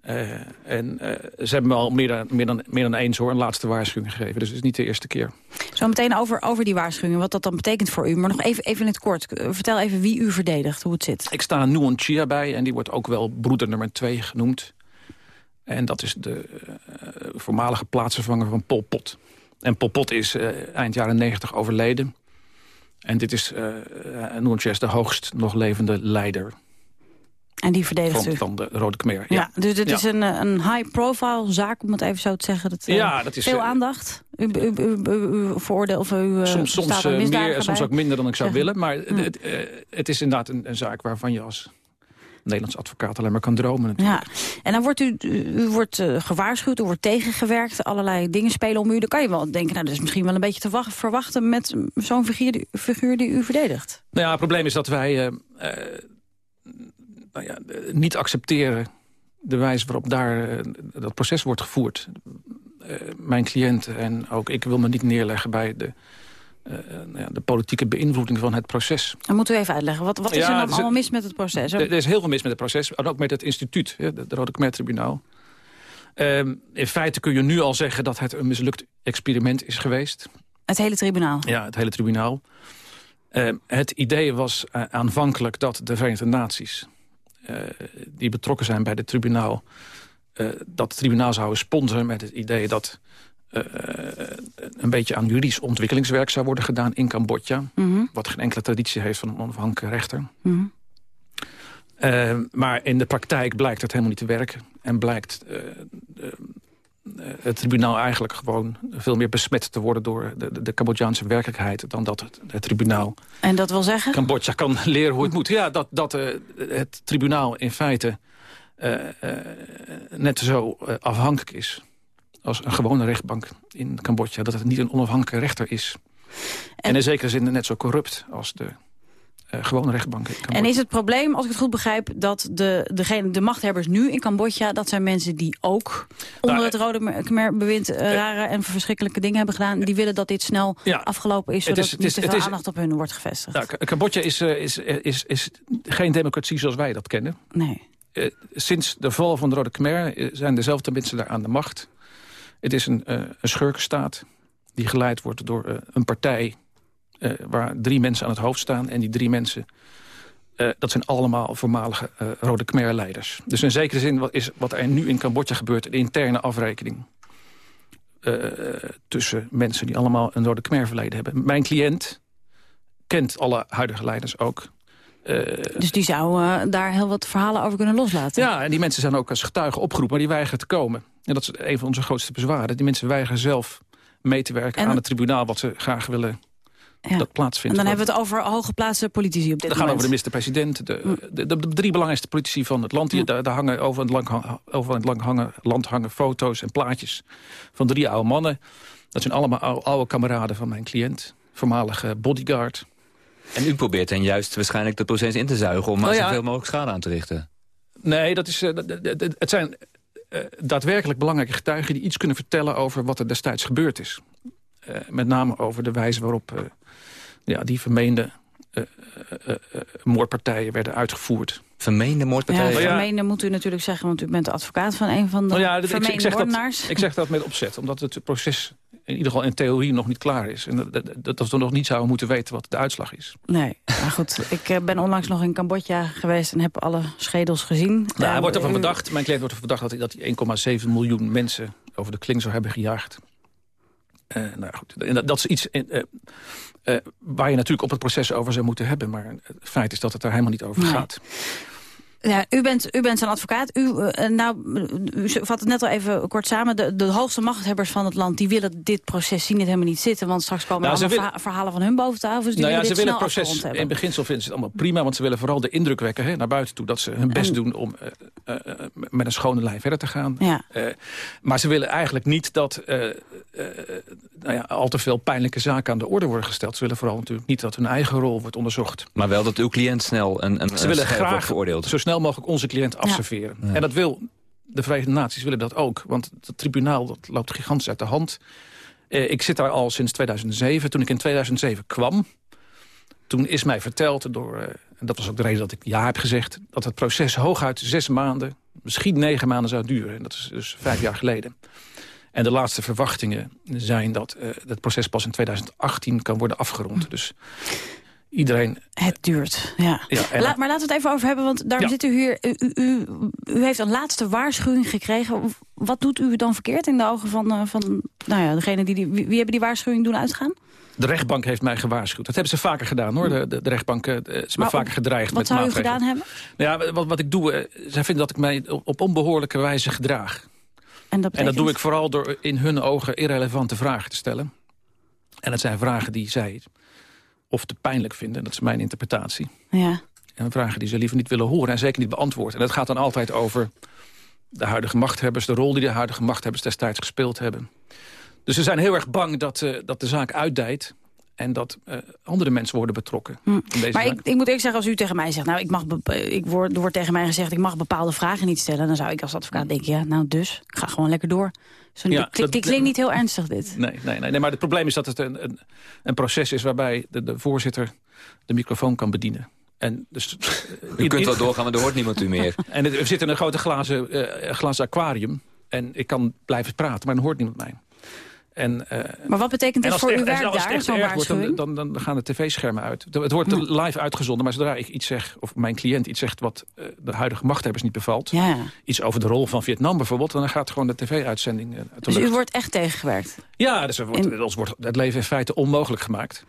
Eh, en eh, ze hebben me al meer dan, meer, dan, meer dan eens hoor, een laatste waarschuwing gegeven. Dus het is niet de eerste keer. Zo meteen over, over die waarschuwingen, wat dat dan betekent voor u. Maar nog even, even in het kort. Eh, Vertel even wie u verdedigt, hoe het zit. Ik sta Nuon Chia bij en die wordt ook wel broeder nummer 2 genoemd. En dat is de voormalige plaatsvervanger van Pol Pot. En Pol Pot is eind jaren 90 overleden. En dit is uh, Nuon Chia is de hoogst nog levende leider En die verdedigt van, u. van de Rode Khmer. Ja, dus dit Ja. is een, eh, een high-profile zaak, om het even zo te zeggen. Dat, eh, Ja, dat is, veel eh, aandacht. U, u, u, u, veroordeel of u soms soms meer, soms bij. ook minder dan ik zou willen. Maar Ja. het, het is inderdaad een, een zaak waarvan je als Nederlands advocaat alleen maar kan dromen. natuurlijk. Ja, en dan wordt u, u, wordt gewaarschuwd, u wordt tegengewerkt, allerlei dingen spelen om u. Dan kan je wel denken, nou, dat is misschien wel een beetje te wacht- verwachten met zo'n figuur, die- figuur die u verdedigt. Nou ja, het probleem is dat wij nou ja, niet accepteren de wijze waarop daar eh, dat proces wordt gevoerd. Eh, mijn cliënt en ook ik wil me niet neerleggen bij de, eh, nou ja, de politieke beïnvloeding van het proces. Dan moet u even uitleggen. Wat, wat is Ja, er dan het is- allemaal mis met het proces? Er, er is heel veel mis met het proces. En ook met het instituut, de Rode Khmer Tribunaal. Ehm, in feite kun je nu al zeggen dat het een mislukt experiment is geweest. Het hele tribunaal. Ja, het hele tribunaal. Ehm, het idee was aanvankelijk dat de Verenigde Naties... eh, die betrokken zijn bij het tribunaal... eh, dat het tribunaal zouden sponsoren met het idee dat... eh, een beetje aan juridisch ontwikkelingswerk zou worden gedaan in Cambodja. Mhm. Wat geen enkele traditie heeft van een onafhankelijke rechter. Mhm. Maar in de praktijk blijkt het helemaal niet te werken. En blijkt het tribunaal eigenlijk gewoon veel meer besmet te worden... door de, de, Cambodjaanse werkelijkheid dan dat het, het tribunaal En dat wil zeggen? Cambodja kan leren hoe het moet. Ja, dat, dat eh, het tribunaal in feite eh, eh, net zo eh, afhankelijk is... als een gewone rechtbank in Cambodja. Dat het niet een onafhankelijke rechter is. En, in zekere zin net zo corrupt als de eh, gewone rechtbank in Cambodja. En is het probleem, als ik het goed begrijp, dat de, degene, de machthebbers nu in Cambodja... dat zijn mensen die ook onder Nou, het Rode Khmer-bewind eh, rare en verschrikkelijke dingen hebben gedaan... die willen dat dit snel Ja. afgelopen is, Het zodat is- het niet te veel aandacht op hun wordt gevestigd. Nou, Cambodja is, eh, is, is, is geen democratie zoals wij dat kennen. Nee. Eh, sinds de val van de Rode Khmer eh, zijn dezelfde mensen daar aan de macht. Het is een, eh, een schurkenstaat die geleid wordt door eh, een partij... eh, waar drie mensen aan het hoofd staan. En die drie mensen, eh, dat zijn allemaal voormalige eh, Rode Khmer-leiders. Dus in zekere zin wat is wat er nu in Cambodja gebeurt... een interne afrekening tussen mensen die allemaal een Rode Khmer-verleden hebben. Mijn cliënt kent alle huidige leiders ook... Dus die zou daar heel wat verhalen over kunnen loslaten. ja, en die mensen zijn ook als getuigen opgeroepen, maar die weigeren te komen. En dat is een van onze grootste bezwaren. Die mensen weigeren zelf mee te werken En- aan het tribunaal... wat ze graag willen Ja. dat plaatsvindt. En dan hebben we het over hooggeplaatste politici op dit Dan gaan we moment. over de minister-president, de, de, de, de drie belangrijkste politici van het land. Die, daar, daar hangen over het, lang, over het lang hangen, land hangen foto's en plaatjes van drie oude mannen. Dat zijn allemaal oude, oude kameraden van mijn cliënt. Voormalige bodyguard. En u probeert hen juist waarschijnlijk het proces in te zuigen... om maar Nou ja. zoveel mogelijk schade aan te richten. Nee, dat is, eh, het zijn eh, daadwerkelijk belangrijke getuigen... die iets kunnen vertellen over wat er destijds gebeurd is. Eh, met name over de wijze waarop eh, ja, die vermeende eh, eh, eh, eh, moordpartijen werden uitgevoerd. Vermeende Ja, moordpartijen? vermeende moet u natuurlijk zeggen, want u bent de advocaat van een van de Nou ja, dit- ik, vermeende ik, zeg dat, moordenaars. ik zeg dat met opzet, omdat het proces in ieder geval in theorie nog niet klaar is. En dat, dat, dat we nog niet zouden moeten weten wat de uitslag is. Nee, maar goed. Ik ben onlangs nog in Cambodja geweest en heb alle schedels gezien. Nou, hij wordt ervan u- verdacht, mijn cliënt wordt ervan verdacht dat hij, dat hij 1,7 miljoen mensen over de kling zou hebben gejaagd. Eh, nou goed, en dat, dat is iets eh, eh, waar je natuurlijk op het proces over zou moeten hebben. Maar het feit is dat het daar helemaal niet over Nee. gaat. Ja, u bent, u bent zijn advocaat. U, eh, nou, u vat het net al even kort samen. De, de hoogste machthebbers van het land die willen dit proces zien het helemaal niet zitten. Want straks komen Nou, er allemaal willen- verhalen van hun boven tafel. Dus die nou ja, willen ze willen het proces, in beginsel vinden ze het allemaal prima... want ze willen vooral de indruk wekken hè, naar buiten toe... dat ze hun best En- doen om eh, eh, met een schone lijn verder te gaan. Ja. Eh, maar ze willen eigenlijk niet dat eh, eh, nou ja, al te veel pijnlijke zaken aan de orde worden gesteld. Ze willen vooral natuurlijk niet dat hun eigen rol wordt onderzocht. Maar wel dat uw cliënt snel een, een, Ze een willen graag veroordeeld. zo snel mogelijk onze cliënt afserveren. En dat wil de Verenigde Naties willen dat ook. Want het tribunaal dat loopt gigantisch uit de hand. Eh, ik zit daar al sinds 2007. Toen ik in 2007 kwam, toen is mij verteld door... eh, en dat was ook de reden dat ik ja heb gezegd... dat het proces hooguit zes maanden, misschien negen maanden zou duren. En dat is dus vijf jaar geleden. En de laatste verwachtingen zijn dat eh, het proces pas in 2018 kan worden afgerond. Dus iedereen... Het duurt, ja. Ja, en- Laat, maar laten we het even over hebben, want daarom Ja. zit u hier. U, u, u, heeft een laatste waarschuwing gekregen. Wat doet u dan verkeerd in de ogen van, eh, van nou ja, degene die, die wie, wie hebben die waarschuwing doen uitgaan? De rechtbank heeft mij gewaarschuwd. Dat hebben ze vaker gedaan, hoor. De, de, de rechtbank eh, Maar vaker gedreigd Wat met zou u maatregelen. gedaan hebben? Nou ja, wat, wat ik doe, eh, zij vinden dat ik mij op, op onbehoorlijke wijze gedraag. En dat, En dat doe ik vooral door in hun ogen irrelevante vragen te stellen. En dat zijn vragen die zij of te pijnlijk vinden. Dat is mijn interpretatie. Ja. En vragen die ze liever niet willen horen en zeker niet beantwoorden. En dat gaat dan altijd over de huidige machthebbers... de rol die de huidige machthebbers destijds gespeeld hebben. Dus ze zijn heel erg bang dat, eh, dat de zaak uitdijt. En dat eh, andere mensen worden betrokken. Hm. deze Maar ik, ik moet eerlijk zeggen, als u tegen mij zegt... nou, ik mag ik word, er wordt tegen mij gezegd... ik mag bepaalde vragen niet stellen... dan zou ik als advocaat denken, ja, nou dus, ik ga gewoon lekker door. Zo, Ja, klinkt- dat- die klinkt niet heel ernstig, dit. Nee, nee, nee, nee, maar het probleem is dat het een, een, een proces is... waarbij de, de voorzitter de microfoon kan bedienen. En dus, U kunt wel doorgaan, maar er hoort niemand u meer. En het- we zitten in een grote glazen, eh, glazen aquarium. En ik kan blijven praten, maar dan hoort niemand mij. En, eh, Maar wat betekent en dit voor uw werk daar, zo'n waarschuwing? dan, dan, dan gaan de tv-schermen uit. Het wordt live uitgezonden, maar zodra ik iets zeg... of mijn cliënt iets zegt wat eh, de huidige machthebbers niet bevalt... Ja, iets over de rol van Vietnam bijvoorbeeld... dan gaat gewoon de tv-uitzending uit de Dus lucht. u wordt echt tegengewerkt? Ja, dus er wordt, ons wordt het leven in feite onmogelijk gemaakt.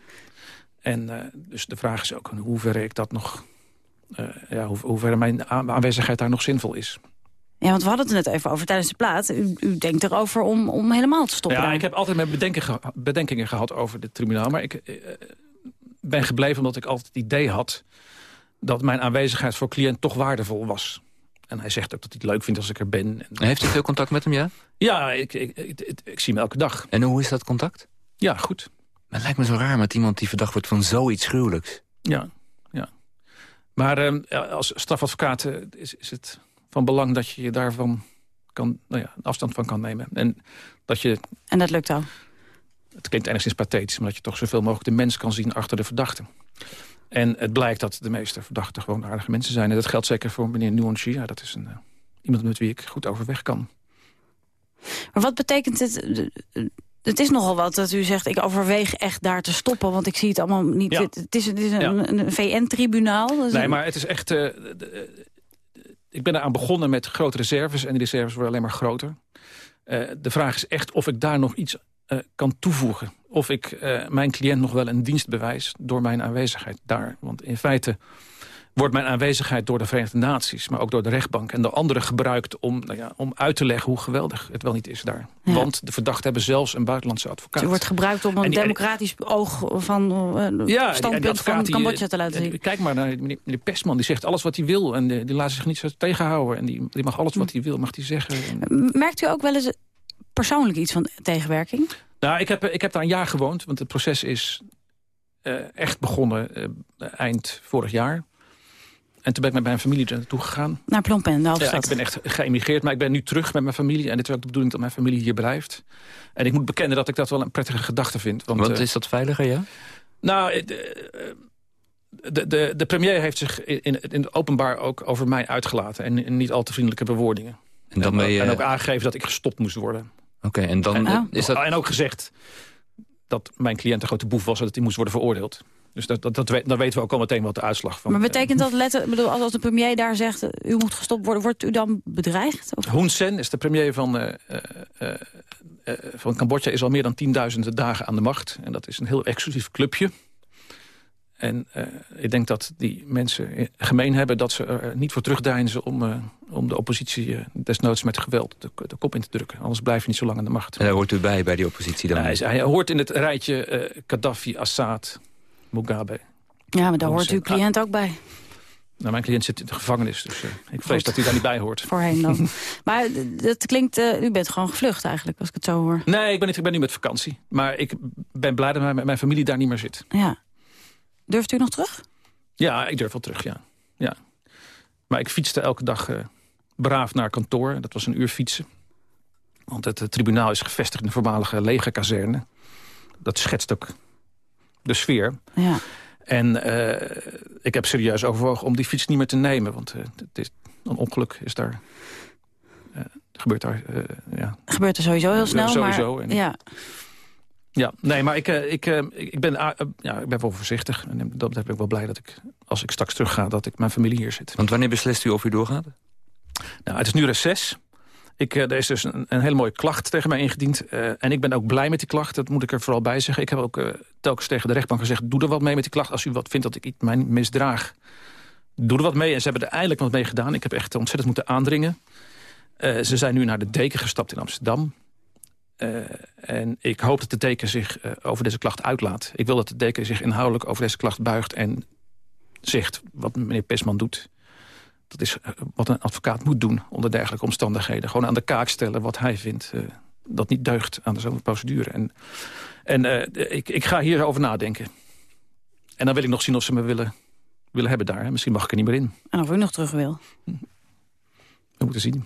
En dus de vraag is ook in hoeverre ik dat nog... ja, hoe, hoeverre mijn aan- aanwezigheid daar nog zinvol is. Ja, want we hadden het er net even over tijdens de plaat. U, u denkt erover om, om helemaal te stoppen. Ja, daar. ik heb altijd mijn bedenken geha- bedenkingen gehad over dit tribunaal. Maar ik eh, ben gebleven omdat ik altijd het idee had... dat mijn aanwezigheid voor cliënt toch waardevol was. En hij zegt ook dat hij het leuk vindt als ik er ben. En, Heeft u veel contact met hem, ja? ja, ik, ik, ik, ik- ik zie hem elke dag. En hoe is dat contact? Ja, goed. Maar het lijkt me zo raar met iemand die verdacht wordt van zoiets gruwelijks. Ja, ja. Maar eh, ja, als strafadvocaat eh, is, is het van belang dat je je daarvan kan, nou ja, afstand van kan nemen. En dat je, En dat lukt al. het klinkt enigszins pathetisch... maar dat je toch zoveel mogelijk de mens kan zien achter de verdachte. En het blijkt dat de meeste verdachten gewoon aardige mensen zijn. En dat geldt zeker voor meneer Nguyen Chi. Ja, dat is een, eh, iemand met wie ik goed overweg kan. Maar wat betekent het... Het is nogal wat dat u zegt, ik overweeg echt daar te stoppen... want ik zie het allemaal niet... Ja. Het is, het is een, Ja. een VN-tribunaal. dus Nee, maar het is echt... eh, de- ik ben eraan begonnen met grote reserves... en die reserves worden alleen maar groter. Eh, de vraag is echt of ik daar nog iets eh, kan toevoegen. Of ik eh, mijn cliënt nog wel een dienst bewijs door mijn aanwezigheid daar. Want in feite wordt mijn aanwezigheid door de Verenigde Naties... maar ook door de rechtbank en door anderen gebruikt... om, nou ja, om uit te leggen hoe geweldig het wel niet is daar. Ja. Want de verdachten hebben zelfs een buitenlandse advocaat. het wordt gebruikt om een die- democratisch oog van uh, Ja, die standpunt van die, Cambodja te laten en- zien. Kijk maar naar meneer, Pestman, die zegt alles wat hij wil. En die, die laat zich niet zo tegenhouden. En die, die mag alles wat hij wil, mag hij zeggen. En- Merkt u ook wel eens persoonlijk iets van tegenwerking? nou, ik heb, ik heb daar een jaar gewoond, want het proces is eh, echt begonnen eh, eind vorig jaar. En toen ben ik met mijn familie er naartoe gegaan. Naar Phnom Penh, de Ja, ik ben echt geëmigreerd, maar ik ben nu terug met mijn familie. En het is ook de bedoeling dat mijn familie hier blijft. En ik moet bekennen dat ik dat wel een prettige gedachte vind. Want, Want eh, is dat veiliger, ja? Nou, eh, de, de, de, premier heeft zich in, in openbaar ook over mij uitgelaten. En in niet al te vriendelijke bewoordingen. En dan ben je... En ook aangegeven dat ik gestopt moest worden. Oké, en dan En, eh, is dat... en ook gezegd dat mijn cliënt een grote boef was... en dat hij moest worden veroordeeld. Dus dat, dat, dat, weet- dan weten we ook al meteen wat de uitslag van... Maar betekent dat letterlijk, bedoel, als als de premier daar zegt... eh, u moet gestopt worden, wordt u dan bedreigd? Of? Hun Sen is de premier van, eh, eh, van Cambodja... is al meer dan tienduizenden dagen aan de macht. En dat is een heel exclusief clubje. En eh, ik denk dat die mensen gemeen hebben... dat ze er niet voor terugdeinzen om, eh, om de oppositie... desnoods met geweld de, de kop in te drukken. Anders blijf je niet zo lang aan de macht. En daar hoort u bij, bij die oppositie dan? Hij, hoort in het rijtje eh, Gaddafi, Assad, Mugabe. Ja, maar daar hoort uw Sen. cliënt ook bij. Nou, mijn cliënt zit in de gevangenis, dus eh, ik vrees Goed. dat hij daar niet bij hoort. Voorheen dan. maar d- dat klinkt, eh, u bent gewoon gevlucht eigenlijk, als ik het zo hoor. Nee, ik ben, niet, ik ben nu met vakantie. Maar ik ben blij dat mijn, mijn familie daar niet meer zit. Ja. Durft u nog terug? Ja, ik durf wel terug, ja. ja. Maar ik fietste elke dag eh, braaf naar kantoor. Dat was een uur fietsen. Want het eh, tribunaal is gevestigd in de voormalige legerkazerne. Dat schetst ook de sfeer. Ja. En eh, ik heb serieus overwogen om die fiets niet meer te nemen. Want eh, het is, een ongeluk is daar... eh, gebeurt daar, eh, ja. Gebeurt er sowieso heel snel, Sowieso, maar... en- Ja. Ja, nee, maar ik, ik, ik, ben, ja, ik ben wel voorzichtig. En dat ben ik wel blij dat ik, als ik straks terug ga, dat ik mijn familie hier zit. Want wanneer beslist u of u doorgaat? Nou, het is nu reces. Ik, eh, er is dus een, een hele mooie klacht tegen mij ingediend. eh, en ik ben ook blij met die klacht, dat moet ik er vooral bij zeggen. Ik heb ook eh, telkens tegen de rechtbank gezegd... doe er wat mee met die klacht. Als u wat vindt dat ik iets mij misdraag, doe er wat mee. En ze hebben er eindelijk wat mee gedaan. Ik heb echt ontzettend moeten aandringen. Ze zijn nu naar de deken gestapt in Amsterdam. En ik hoop dat de deken zich over deze klacht uitlaat. Ik wil dat de deken zich inhoudelijk over deze klacht buigt... en zegt wat meneer Pesman doet. Dat is eh, wat een advocaat moet doen onder dergelijke omstandigheden. Gewoon aan de kaak stellen wat hij vindt eh, dat niet deugt aan zo'n procedure. En, en eh, ik, ik ga hierover nadenken. En dan wil ik nog zien of ze me willen, willen hebben daar. Misschien mag ik er niet meer in. En of u nog terug wil. We moeten zien.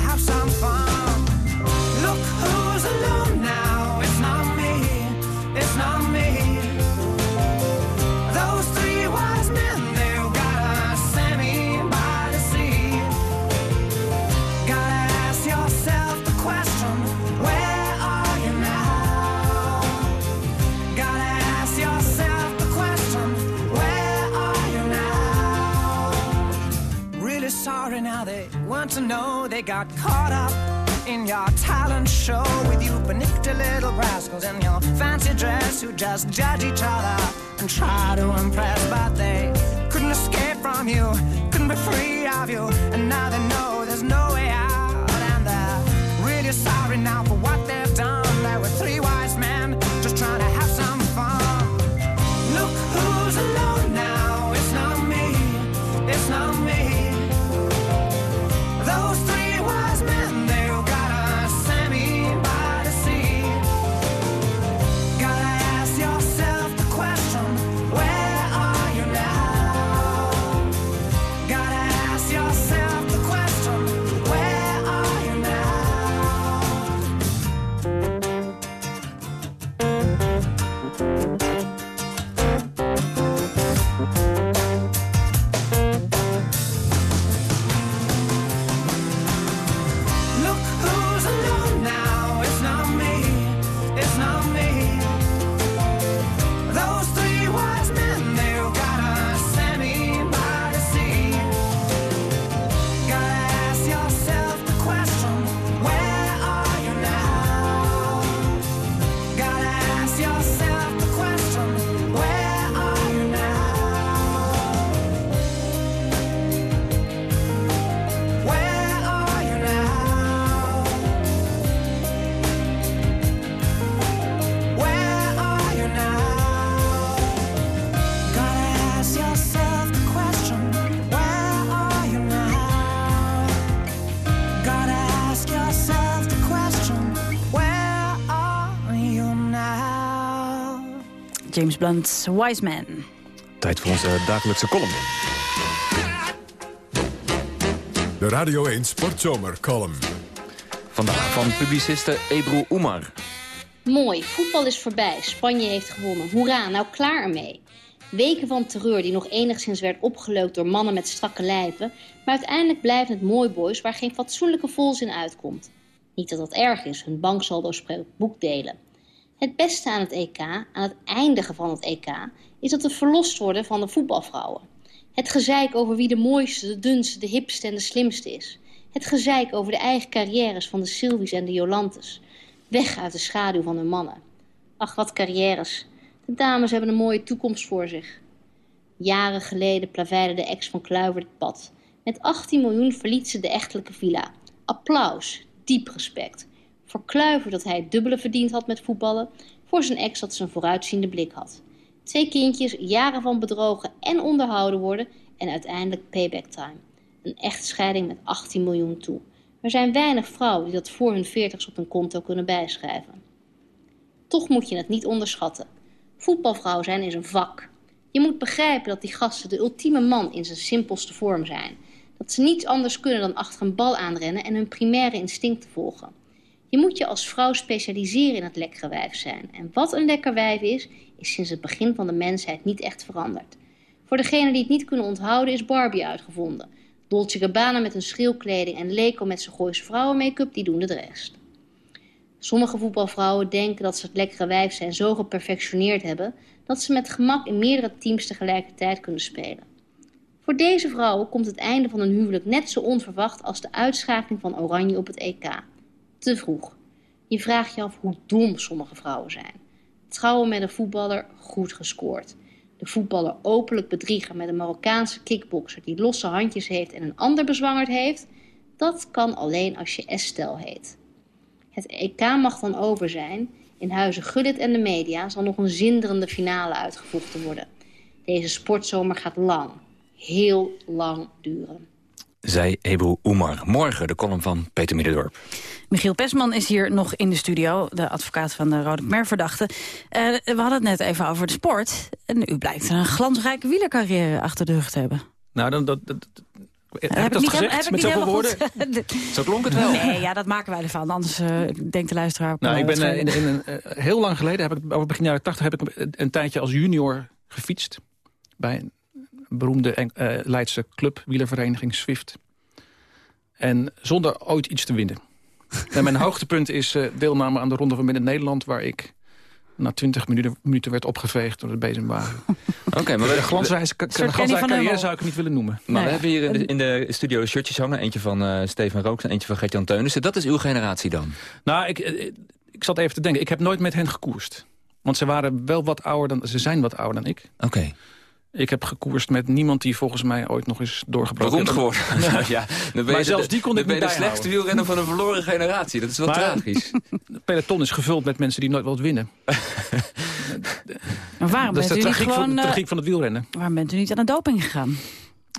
to know they got caught up in your talent show with you panicked little rascals in your fancy dress who just judge each other and try to impress, but they couldn't escape from you, couldn't be free of you, and now they know there's no way out, and they're really sorry now for what James Blunt, Wise Man. Tijd voor onze dagelijkse column. De Radio 1 Sportzomer column. Vandaag van publiciste Ebru Oemar. Mooi, voetbal is voorbij. Spanje heeft gewonnen. Hoera, nou klaar ermee. Weken van terreur die nog enigszins werd opgeleukt door mannen met strakke lijven. Maar uiteindelijk blijven het mooi boys waar geen fatsoenlijke volzin uitkomt. Niet dat dat erg is, hun banksaldo spreekt boekdelen. Het beste aan het EK, aan het eindigen van het EK, is dat we verlost worden van de voetbalvrouwen. Het gezeik over wie de mooiste, de dunste, de hipste en de slimste is. Het gezeik over de eigen carrières van de Sylvies en de Jolantes. Weg uit de schaduw van hun mannen. Ach, wat carrières. De dames hebben een mooie toekomst voor zich. Jaren geleden plaveide de ex van Kluivert het pad. Met 18 miljoen verliet ze de echtelijke villa. Applaus, diep respect. Voor Kluivert dat hij het dubbele verdiend had met voetballen. Voor zijn ex dat ze een vooruitziende blik had. Twee kindjes, jaren van bedrogen en onderhouden worden en uiteindelijk payback time. Een echtscheiding met 18 miljoen toe. Er zijn weinig vrouwen die dat voor hun veertigs op hun konto kunnen bijschrijven. Toch moet je het niet onderschatten. Voetbalvrouw zijn is een vak. Je moet begrijpen dat die gasten de ultieme man in zijn simpelste vorm zijn. Dat ze niets anders kunnen dan achter een bal aanrennen en hun primaire instincten volgen. Je moet je als vrouw specialiseren in het lekkere wijf zijn. En wat een lekker wijf is, is sinds het begin van de mensheid niet echt veranderd. Voor degenen die het niet kunnen onthouden is Barbie uitgevonden. Dolce Gabbana met een schreeuwkleding en Leko met zijn Gooise vrouwen-make-up, die doen de rest. Sommige voetbalvrouwen denken dat ze het lekkere wijf zijn zo geperfectioneerd hebben... dat ze met gemak in meerdere teams tegelijkertijd kunnen spelen. Voor deze vrouwen komt het einde van hun huwelijk net zo onverwacht... als de uitschakeling van Oranje op het EK. Te vroeg. Je vraagt je af hoe dom sommige vrouwen zijn. Trouwen met een voetballer, goed gescoord. De voetballer openlijk bedriegen met een Marokkaanse kickbokser... die losse handjes heeft en een ander bezwangerd heeft... dat kan alleen als je Estelle heet. Het EK mag dan over zijn. In huizen Gullit en de media zal nog een zinderende finale uitgevochten worden. Deze sportzomer gaat lang, heel lang duren. Zij Ebu Oemar. Morgen de column van Peter Middendorp. Michiel Pesman is hier nog in de studio, de advocaat van de Rode Khmer-verdachte. Eh, we hadden het net even over de sport. En u blijkt een glansrijke wielercarrière achter de rug te hebben. Nou, dan, dat, dat, heb, Heb ik dat niet gezegd heb ik met niet zoveel helemaal woorden? goed- Zo klonk het wel. Nee, ja, dat maken wij ervan. Anders eh, denkt de luisteraar... Nou, ik eh, ben in, in een, heel lang geleden, heb ik, over begin jaren 80, heb ik een, een tijdje als junior gefietst. Bij een beroemde eh, Leidse club, wielervereniging Swift. En zonder ooit iets te winnen. en mijn hoogtepunt is eh, deelname aan de Ronde van Midden-Nederland... waar ik na 20 minuten, minuten werd opgeveegd door de bezemwagen. Oké, maar de glansrijke carrière zou ik het niet willen noemen. Maar we hebben hier in de, in de studio shirtjes hangen. Eentje van eh Steven Rooks en eentje van Gert-Jan Teunissen. Dat is uw generatie dan? Nou, ik, ik zat even te denken. Ik heb nooit met hen gekoerst. Want ze waren wel wat ouder dan... Ze zijn wat ouder dan ik. Oké. Ik heb gekoerst met niemand die volgens mij ooit nog is doorgebroken. Beroemd geworden. Ja. ja, dan ben maar je zelfs de- die kon dan ik ben niet je de slechtste wielrenner van een verloren generatie. Dat is wel Maar- tragisch. Het peloton is gevuld met mensen die nooit wat winnen. Maar waarom dat is de bent u niet tragiek, gewoon... van, de eh, tragiek van het wielrennen. waarom bent u niet aan de doping gegaan?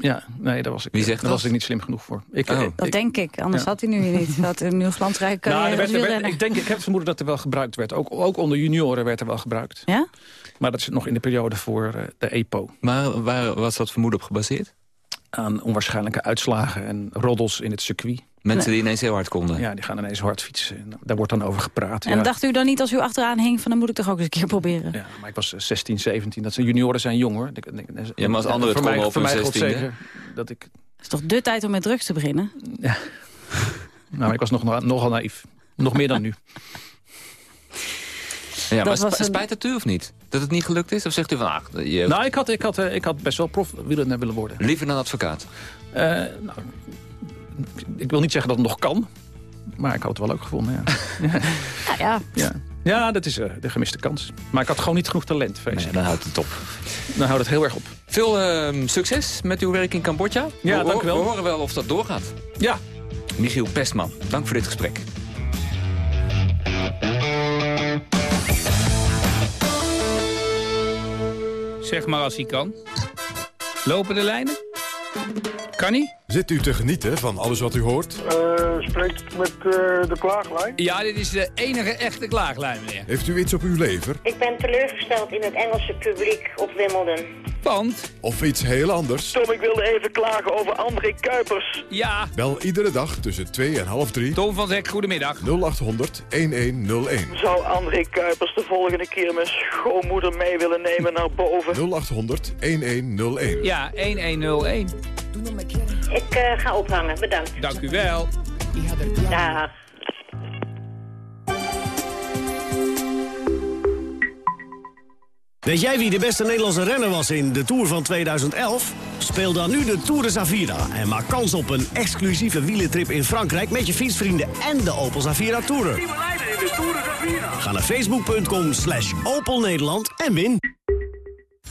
Ja, nee, daar was ik, Wie zegt daar dat? was ik niet slim genoeg voor. Ik, Oh. eh, Dat ik- denk ik, anders ja. had hij nu hier niet. Dat een nieuw glansrijke Nou, carrière er werd, als er werd- wielrenner. ik, denk, ik heb het vermoeden dat er wel gebruikt werd. Ook, ook onder junioren werd er wel gebruikt. Ja? Maar dat is nog in de periode voor eh, de EPO. Maar waar was dat vermoeden op gebaseerd? Aan onwaarschijnlijke uitslagen en roddels in het circuit. Mensen die ineens heel hard konden. Ja, die gaan ineens hard fietsen. En daar wordt dan over gepraat. En ja. dacht u dan niet als u achteraan hing... van dan moet ik toch ook eens een keer proberen? Ja, maar ik was eh, 16, 17. Dat zijn junioren zijn jong hoor. Ja, maar als anderen het mij, op voor hun mij geldt 16e. zeker dat ik... Het is toch de tijd om met drugs te beginnen? Nou, ik was nog, nogal naïef. Nog meer dan nu. Ja, maar Dat was sp- een- spijt het u of niet? Dat het niet gelukt is? Of zegt u van, ach, je Nou, ik had, ik had, eh, ik had best wel prof willen, willen worden. liever dan advocaat? Eh, nou, ik wil niet zeggen dat het nog kan. Maar ik had het wel ook gevonden, ja. ja. Ja, ja. ja. Dat is eh, de gemiste kans. Maar ik had gewoon niet genoeg talent, vrees Nee, dan houdt het op. Dan houdt het heel erg op. Veel ehm, succes met uw werk in Cambodja. Ja, we, dank u wel. We horen wel of dat doorgaat. Ja. Michiel Pestman, dank voor dit gesprek. Zeg maar als hij kan. Lopen de lijnen? Kan hij? Zit u te genieten van alles wat u hoort? spreek ik met eh, de klaaglijn? Ja, dit is de enige echte klaaglijn, meneer. Heeft u iets op uw lever? Ik ben teleurgesteld in het Engelse publiek op Wimbledon. Want? Of iets heel anders? Tom, ik wilde even klagen over André Kuipers. Ja. Bel iedere dag tussen 2 en half 3 Tom van Zek, goedemiddag. 0800 1101. Zou André Kuipers de volgende keer mijn schoonmoeder mee willen nemen naar boven? 0800 1101. Ja, 1101. Ik eh, ga ophangen, bedankt. Dank u wel. Dag. Weet jij wie de beste Nederlandse renner was in de Tour van 2011? Speel dan nu de Tour de Zavira en maak kans op een exclusieve wielentrip in Frankrijk... met je fietsvrienden en de Opel Zavira Tourer. Ga naar facebook.com slash Opel Nederland en win.